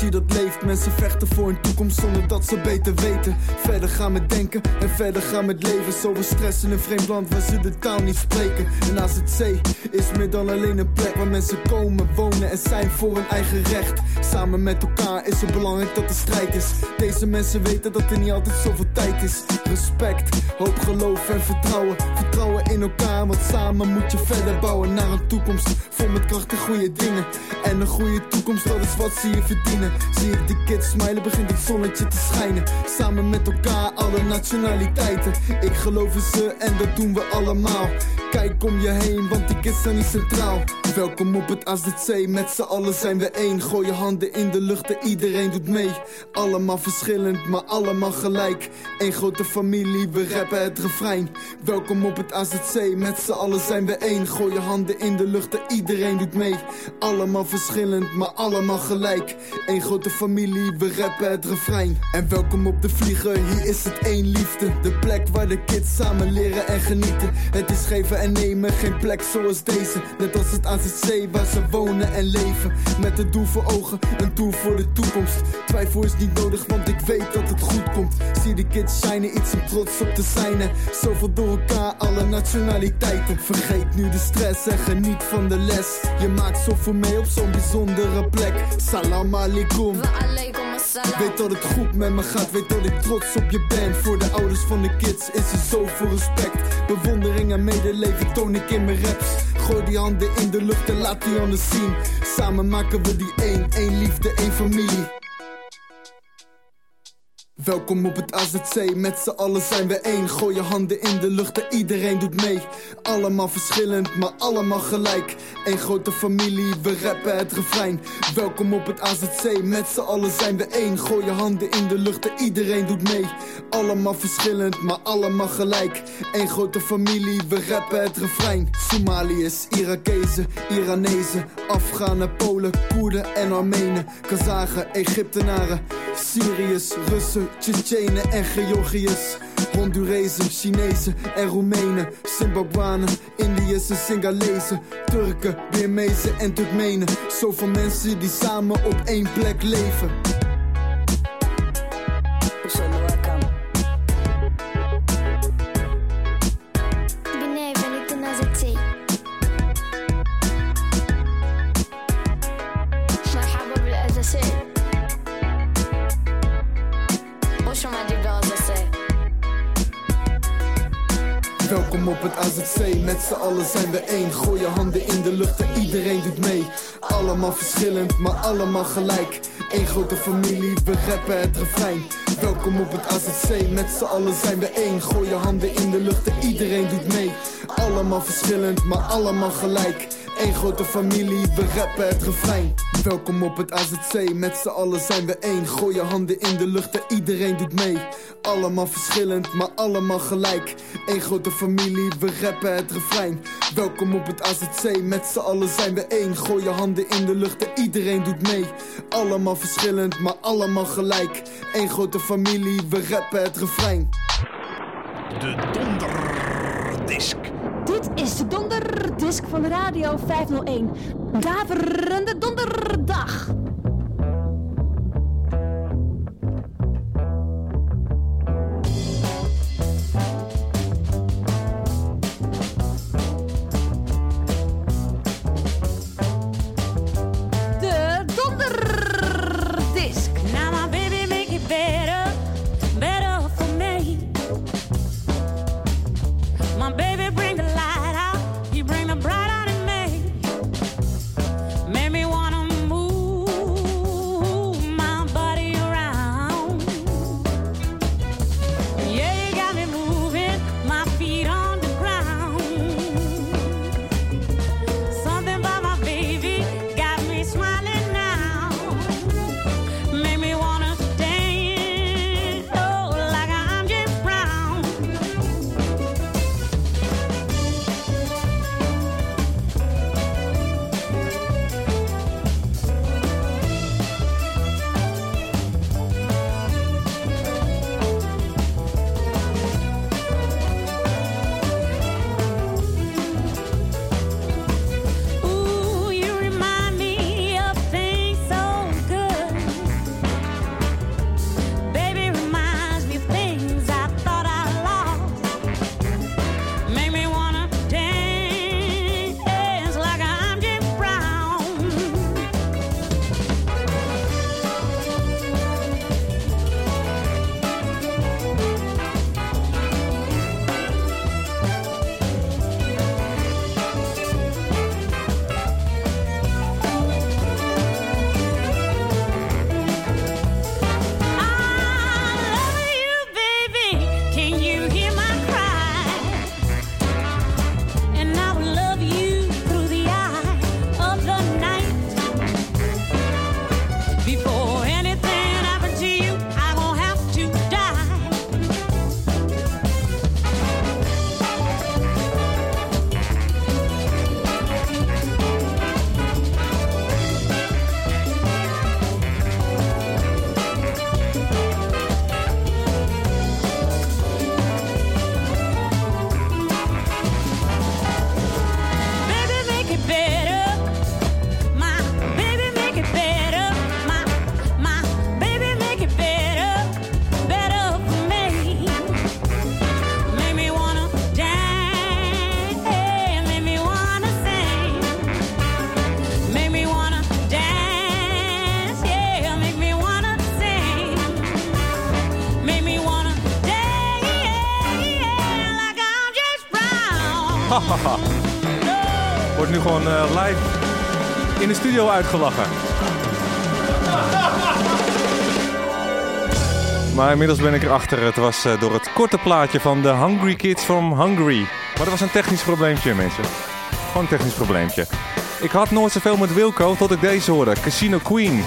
Hier dat leeft, mensen vechten voor een toekomst zonder dat ze beter weten. Verder gaan met denken en verder gaan met leven. Zoveel stress in een vreemd land waar ze de taal niet spreken. En AZC is meer dan alleen een plek waar mensen komen, wonen en zijn voor hun eigen recht. Samen met elkaar is het belangrijk dat er strijd is. Deze mensen weten dat er niet altijd zoveel tijd is. Respect, hoop, geloof en vertrouwen. Vertrouwen in elkaar, want samen moet je verder bouwen naar een toekomst vol met kracht en goede dingen. En een goede toekomst, dat is wat ze hier verdienen. Zie ik de kids smilen, begint het zonnetje te schijnen. Samen met elkaar, alle nationaliteiten. Ik geloof in ze en dat doen we allemaal. Kijk om je heen, want die kids zijn niet centraal. Welkom op het AZC, met z'n allen zijn we één. Gooi je handen in de lucht en iedereen doet mee. Allemaal verschillend, maar allemaal gelijk. Eén grote familie, we rappen het refrein. Welkom op het AZC, met z'n allen zijn we één. Gooi je handen in de lucht en iedereen doet mee. Allemaal verschillend, maar allemaal gelijk. Grote familie, we rappen het refrein. En welkom op de vlieger, hier is het één liefde. De plek waar de kids samen leren en genieten. Het is geven en nemen, geen plek zoals deze. Net als het AZC waar ze wonen en leven. Met het doel voor ogen, een doel voor de toekomst. Twijfel is niet nodig, want ik weet dat het goed komt. Zie de kids shinen, iets om trots op te zijn. Zoveel door elkaar, alle nationaliteiten. Vergeet nu de stress en geniet van de les. Je maakt zoveel mee op zo'n bijzondere plek. Salam alaikum. Weet dat het goed met me gaat, weet dat ik trots op je ben. Voor de ouders van de kids is er zoveel respect. Bewondering en medeleven toon ik in mijn raps. Gooi die handen in de lucht en laat die anders zien. Samen maken we die één, één liefde, één familie. Welkom op het AZC, met z'n allen zijn we één. Gooi je handen in de lucht en iedereen doet mee. Allemaal verschillend, maar allemaal gelijk. Eén grote familie, we rappen het refrein. Welkom op het AZC, met z'n allen zijn we één. Gooi je handen in de lucht en iedereen doet mee. Allemaal verschillend, maar allemaal gelijk. Eén grote familie, we rappen het refrein. Somaliërs, Irakezen, Iranezen, Afghanen, Polen, Koerden en Armenen. Kazagen, Egyptenaren, Syriërs, Russen, Tsjetsjenen en Georgiërs. Hondurezen, Chinezen en Roemenen, Zimbabwanen, Indiërs en Singalezen, Turken, Birmezen en Turkmenen. Zoveel mensen die samen op één plek leven. Welkom op het AZC, met z'n allen zijn we één. Gooi je handen in de lucht en iedereen doet mee. Allemaal verschillend, maar allemaal gelijk. Eén grote familie, we rappen het refrein. Welkom op het AZC, met z'n allen zijn we één. Gooi je handen in de lucht en iedereen doet mee. Allemaal verschillend, maar allemaal gelijk. Eén grote familie, we rappen het refrein. Welkom op het AZC, met z'n allen zijn we één. Gooi je handen in de lucht en iedereen doet mee. Allemaal verschillend, maar allemaal gelijk. Eén grote familie, we rappen het refrein. Welkom op het AZC, met z'n allen zijn we één. Gooi je handen in de lucht en iedereen doet mee. Allemaal verschillend, maar allemaal gelijk. Eén grote familie, we rappen het refrein.
De donderdisc.
Dit is de donderdisc van Radio 501. Daverende donderdag.
Eh, live in de studio uitgelachen. Maar inmiddels ben ik erachter. Het was eh, door het korte plaatje van de Hungry Kids from Hungary. Maar dat was een technisch probleempje, mensen. Gewoon een technisch probleempje. Ik had nooit zoveel met Wilco tot ik deze hoorde. Casino Queen.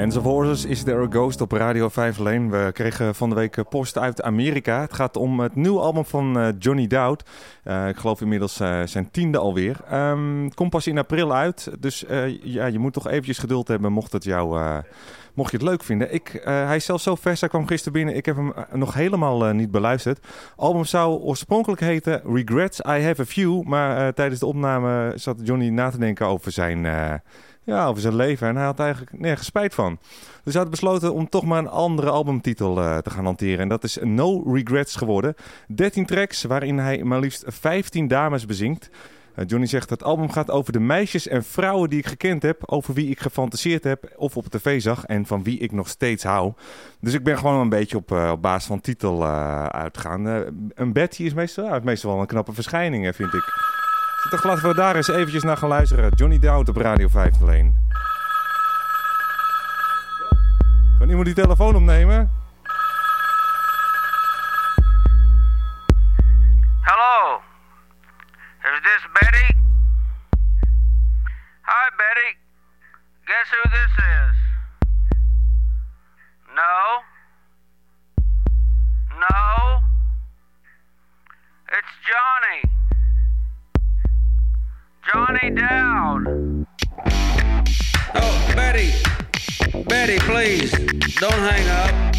Bands of Horses, Is There a Ghost op Radio 5 alleen. We kregen van de week eh, post uit Amerika. Het gaat om het nieuwe album van eh, Johnny Dowd. Eh, ik geloof inmiddels zijn tiende alweer. Ehm komt pas in april uit. Dus ja, je moet toch eventjes geduld hebben mocht, het jou, mocht je het leuk vinden. Ik, hij is zelfs zo vers, hij kwam gisteren binnen. Ik heb hem nog helemaal niet beluisterd. album zou oorspronkelijk heten Regrets I Have a Few. Maar tijdens de opname zat Johnny na te denken over zijn... ja, over zijn leven. En hij had eigenlijk nergens spijt van. Dus hij had besloten om toch maar een andere albumtitel eh, te gaan hanteren. En dat is No Regrets geworden. 13 tracks waarin hij maar liefst 15 dames bezingt. Eh, Johnny zegt het album gaat over de meisjes en vrouwen die ik gekend heb, over wie ik gefantaseerd heb of op tv zag en van wie ik nog steeds hou. Dus ik ben gewoon een beetje op, eh, op basis van titel eh, uitgegaan. Eh, een Betty is meestal, ja, meestal wel een knappe verschijning, vind ik. Toch laten we daar eens eventjes naar gaan luisteren. Johnny Dowd op Radio 501. Kan iemand die telefoon opnemen?
Hello. Is this Betty? Hi, Betty. Guess who this is? No. No. It's Johnny. Johnny down.
Oh, Betty. Betty, please, don't hang up.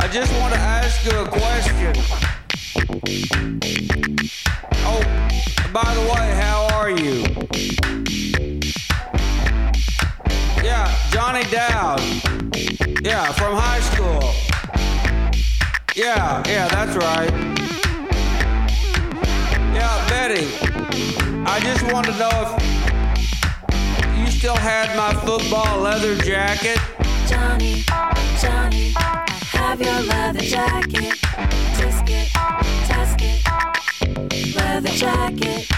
I just want to ask you a question. Oh, by the way, how are you? Yeah, Johnny Dowd. Yeah, from high school. Yeah, yeah, that's right. Yeah, Betty. I just want to know if you still had my football leather jacket.
Johnny, Johnny, I have your leather jacket. Tisk it, task it, leather jacket.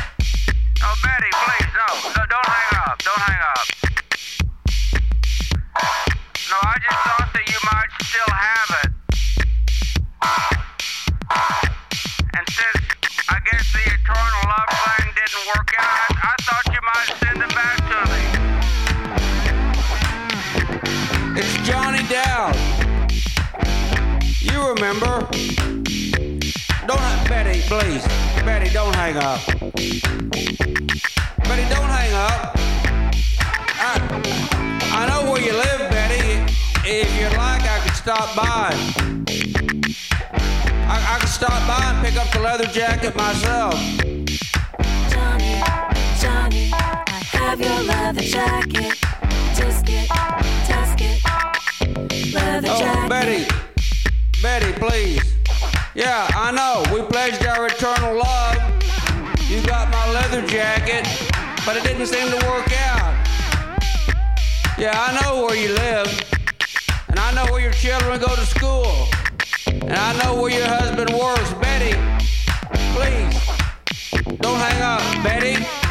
Oh, Betty, please, no. no. Don't hang up. Don't hang up. No, I just thought that you might still have it. Thing didn't work out, I, I thought you might send it back to me.
It's Johnny Dowd. You remember? Don't, Betty, please. Betty, don't hang up. Betty, don't hang up. I, I know where you live, Betty. If you'd like, I could stop by. I, I could stop by and pick up the leather jacket myself.
Your leather jacket. Tisk it, task it, leather
Oh,
jacket.
Betty. Betty, please. Yeah, I know. We pledged our eternal love. You got my leather jacket, but it didn't seem to work out. Yeah, I know where you live. And I know where your children go to school. And I know where your husband works. Betty, please. Don't hang up, Betty.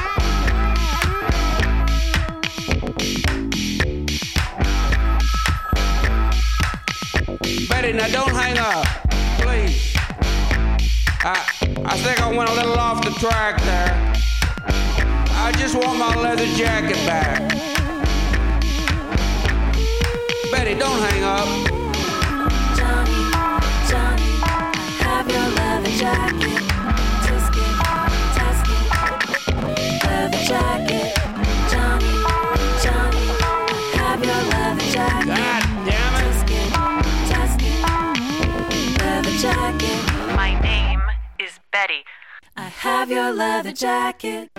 Betty, now don't hang up, please. I, I think I went a little off the track there. I just want my leather jacket back. Betty, don't hang up.
Johnny, Johnny, have your leather jacket. Tisk it, leather jacket. Have your leather jacket.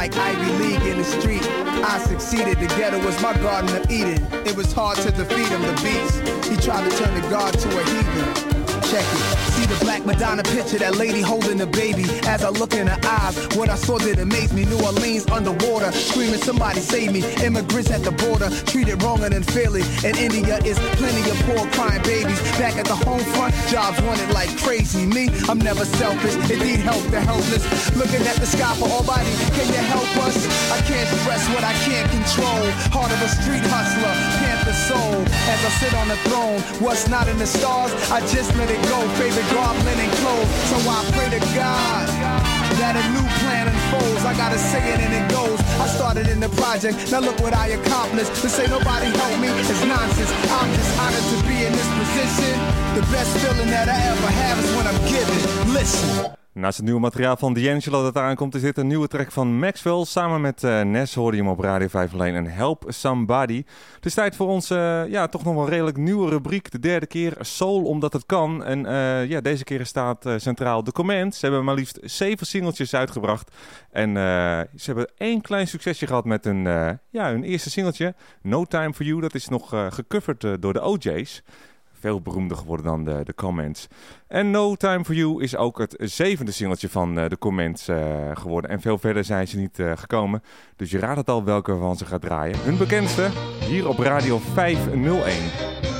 Like Ivy League in the street. I succeeded. The ghetto was my garden of Eden. It was hard to defeat him, the beast. He tried to turn the God to a heathen. Check it. See the black Madonna picture, that lady holding the baby. As I look in her eyes, what I saw that amazed me. New Orleans underwater, screaming, somebody save me. Immigrants at the border, treated wrong and unfairly. In India is plenty of poor crying babies. Back at the home front, jobs wanted like crazy. Me, I'm never selfish. It need help the helpless. Looking at the sky for all almighty, can you help us? I can't stress what I can't control. Heart of a street hustler, panther soul. As I sit on the throne, what's not in the stars, I just let it go. Favorite garb, linen clothes. So I pray to God that a new plan unfolds. I gotta say it and it goes. I started in the project, now look what I accomplished. To say nobody helped me is nonsense. I'm just honored to be in this position. The best feeling that I ever have is when I'm giving. Listen.
Naast het nieuwe materiaal van D'Angelo dat aankomt, is dit een nieuwe track van Maxwell. Samen met eh Nes hoorde je hem op Radio 5 alleen en Help Somebody. Het is tijd voor onze, eh, ja, toch nog wel redelijk nieuwe rubriek. De derde keer Soul, omdat het kan. En eh, ja, deze keer staat centraal de Comment. Ze hebben maar liefst zeven singeltjes uitgebracht. En ze hebben één klein succesje gehad met eh, ja, hun eerste singeltje. No Time For You, dat is nog gecoverd door de OJ's. Veel beroemder geworden dan de, de Comments. En No Time For You is ook het zevende singeltje van eh, de Comments eh, geworden. En veel verder zijn ze niet eh, gekomen. Dus je raadt het al welke van ze gaat draaien. Hun bekendste, hier op Radio 501.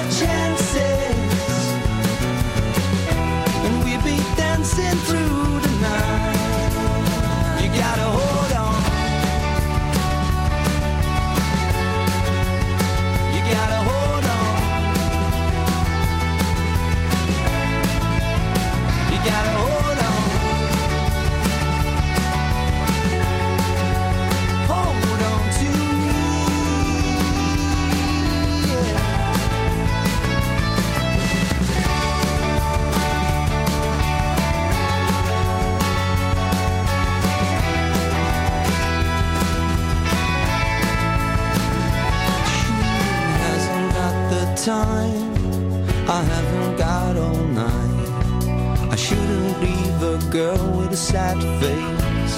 girl
with a sad face.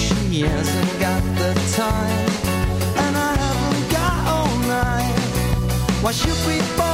She hasn't got the time, and I haven't got all night. Why should we fall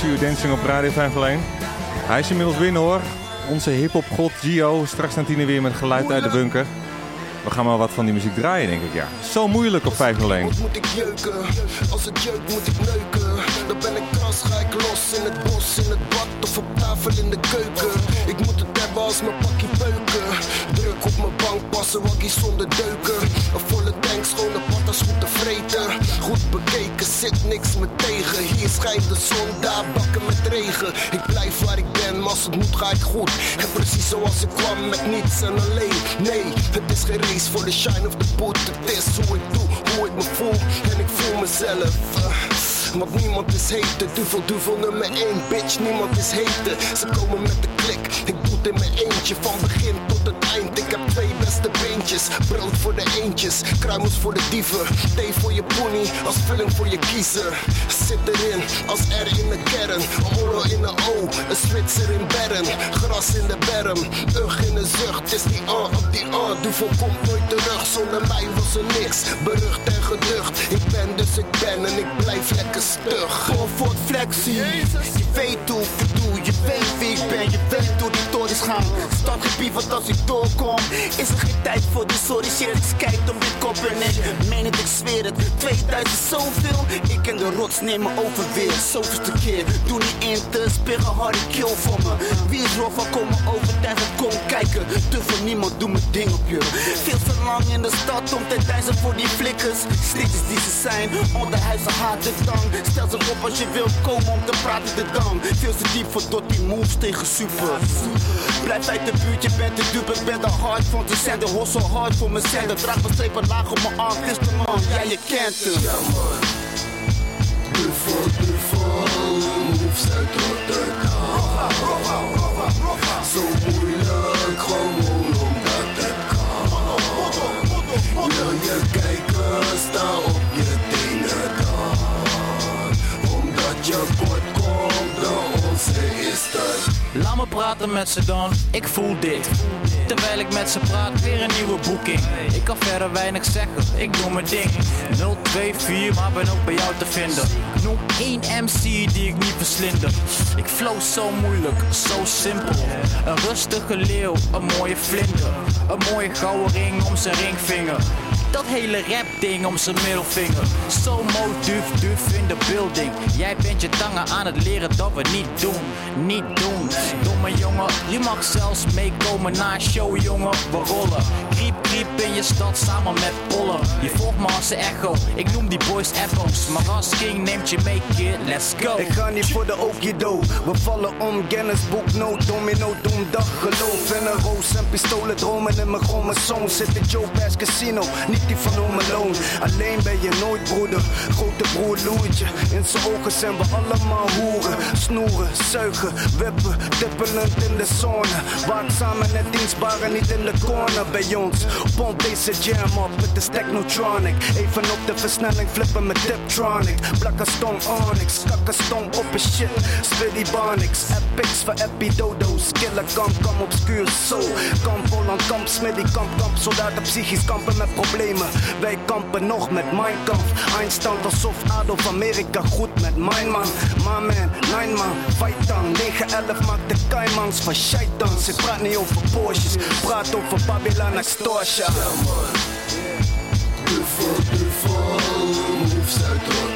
See You Dancing
op Radio 501. Hij is inmiddels binnen hoor. Onze hip-hop god Gio. Straks staat hij weer met geluid uit de bunker. We gaan maar wat van die muziek draaien, denk ik. Ja. Zo moeilijk op 501.
moet ik jeuken. Als het jeuk moet ik neuken. Dan ben ik kras, ga ik los in het bos, in het bad of op tafel in de keuken. Ik moet het hebben als mijn pakje peuken. Druk op mijn bank, passen wakkie zonder deuken. Een volle tank, schone goed bekeken, zit niks me tegen. Hier schijnt de zon, daar bakken met regen. Ik blijf waar ik ben, maar als het moet ga ik goed. En precies zoals ik kwam, met niets en alleen. Nee, het is geen race voor de shine of the boot. Het is hoe ik doe, hoe ik me voel. En ik voel mezelf. eh, want niemand is heter, duvel, duvel nummer 1 Bitch, niemand is heter, ze komen met de klik Ik doe het in mijn eentje, van begin beste beentjes, brood voor de eentjes Kruimels voor de dieven, thee voor je pony Als vulling voor je kiezer. Zit erin, als R in de kern. Een oro in de O, een Zwitser in Bern. Gras in de berm, ugh in de zucht. Is die aan op die aan, duvel komt nooit terug Zonder mij was er niks, berucht en geducht. Ik ben dus ik ben en ik blijf lekker stug. Voor flexie. Je weet hoe ik doe, je weet ben Je hoe
door die torens gaan. Start gebied, want als ik doorkom, is er geen tijd voor die sorry shit. Ik skijk om dit kop en ik meen het, ik zweer het. 2000 zoveel, ik en de rots nemen over weer. Zoveelste keer, doe niet in te spiggen, harde kill voor me. Wie is er van komen over tijd, kom kijken. Durf voor niemand, doe mijn ding op je. Veel te lang in de stad om te dansen voor die flikkers. Snitjes die ze zijn, onderhuizen haat de dang. Stel ze op als je wil komen om te praten de dam. Veel te diep voor tot die moves super. Blijf uit de buurt, je bent de dupe, ik ben de hard van de zender. Hossel hard voor mijn zender, draag mijn strepen laag op mijn arm. Het is de man, ja je kent hem. Ja man.
Duvel, duvel, moves uit Rotterdam. Zo
Laat me praten met ze dan, ik voel dit. Terwijl ik met ze praat, weer een nieuwe boeking. Ik kan verder weinig zeggen, ik doe mijn ding. 024, maar ben ook bij jou te vinden. Noem één MC die ik niet verslinder. Ik flow zo moeilijk, zo simpel. Een rustige leeuw, een mooie vlinder. Een mooie gouden ring om zijn ringvinger. Dat hele rap ding om zijn middelvinger. Zo mo duf in de building. Jij bent je tangen aan het leren dat we niet doen. Niet doen. Domme jongen, je mag zelfs meekomen naar een show jongen. We rollen. Kriep kriep in je stad samen met pollen. Je volgt me als echo. Ik noem die boys echo's. Maar als king neemt je mee kid. Let's go.
Ik ga niet voor de ookjedo. We vallen om Guinness boek no domino doen dag geloof en een roos en pistolen dromen in mijn chromosoom zit in Joe Pass Casino die Alone. Alleen ben je nooit broeder. Grote broer Loertje. In zijn ogen zijn we allemaal hoeren. Snoeren zuigen wippen tippelend in de zone. Waakzaam en net dienstbare niet in de corner. Bij ons pomp deze jam op met de Technotronic. Even op de versnelling flippen met Tiptronic. Blakke stone onyx kakke stone op een shit. Spiddy Bonix epics voor epidodo's. Killer kamp kam obscuur soul kamp Holland kamp Smiddy kamp kamp. Soldaten psychisch kampen met problemen wij kampen nog met mijn kamp Einstein alsof Adolf Amerika goed met mijn man. My man nine man fight dan. 9-11 maakt de kaimans van shaitans ik praat niet over Porsches praat over Babylon
duvel, moves uit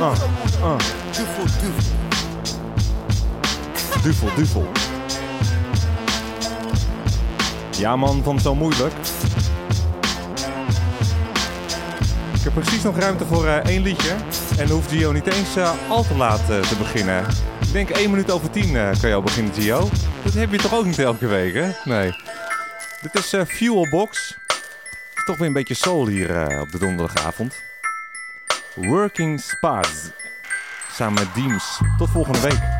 Ah, ah.
duvel, duvel.
Duvel, duvel. Ja man, vond het zo moeilijk. Ik heb precies nog ruimte voor eh, één liedje. En dan hoeft Gio niet eens eh, al te laat eh, te beginnen. Ik denk één minuut over tien eh, kan je al beginnen, Gio. Dat heb je toch ook niet elke week, hè? Nee. Dit is eh, Fuelbox. Is toch weer een beetje soul hier eh, op de donderdagavond. Working Spaz. Samen met Deems. Tot volgende week.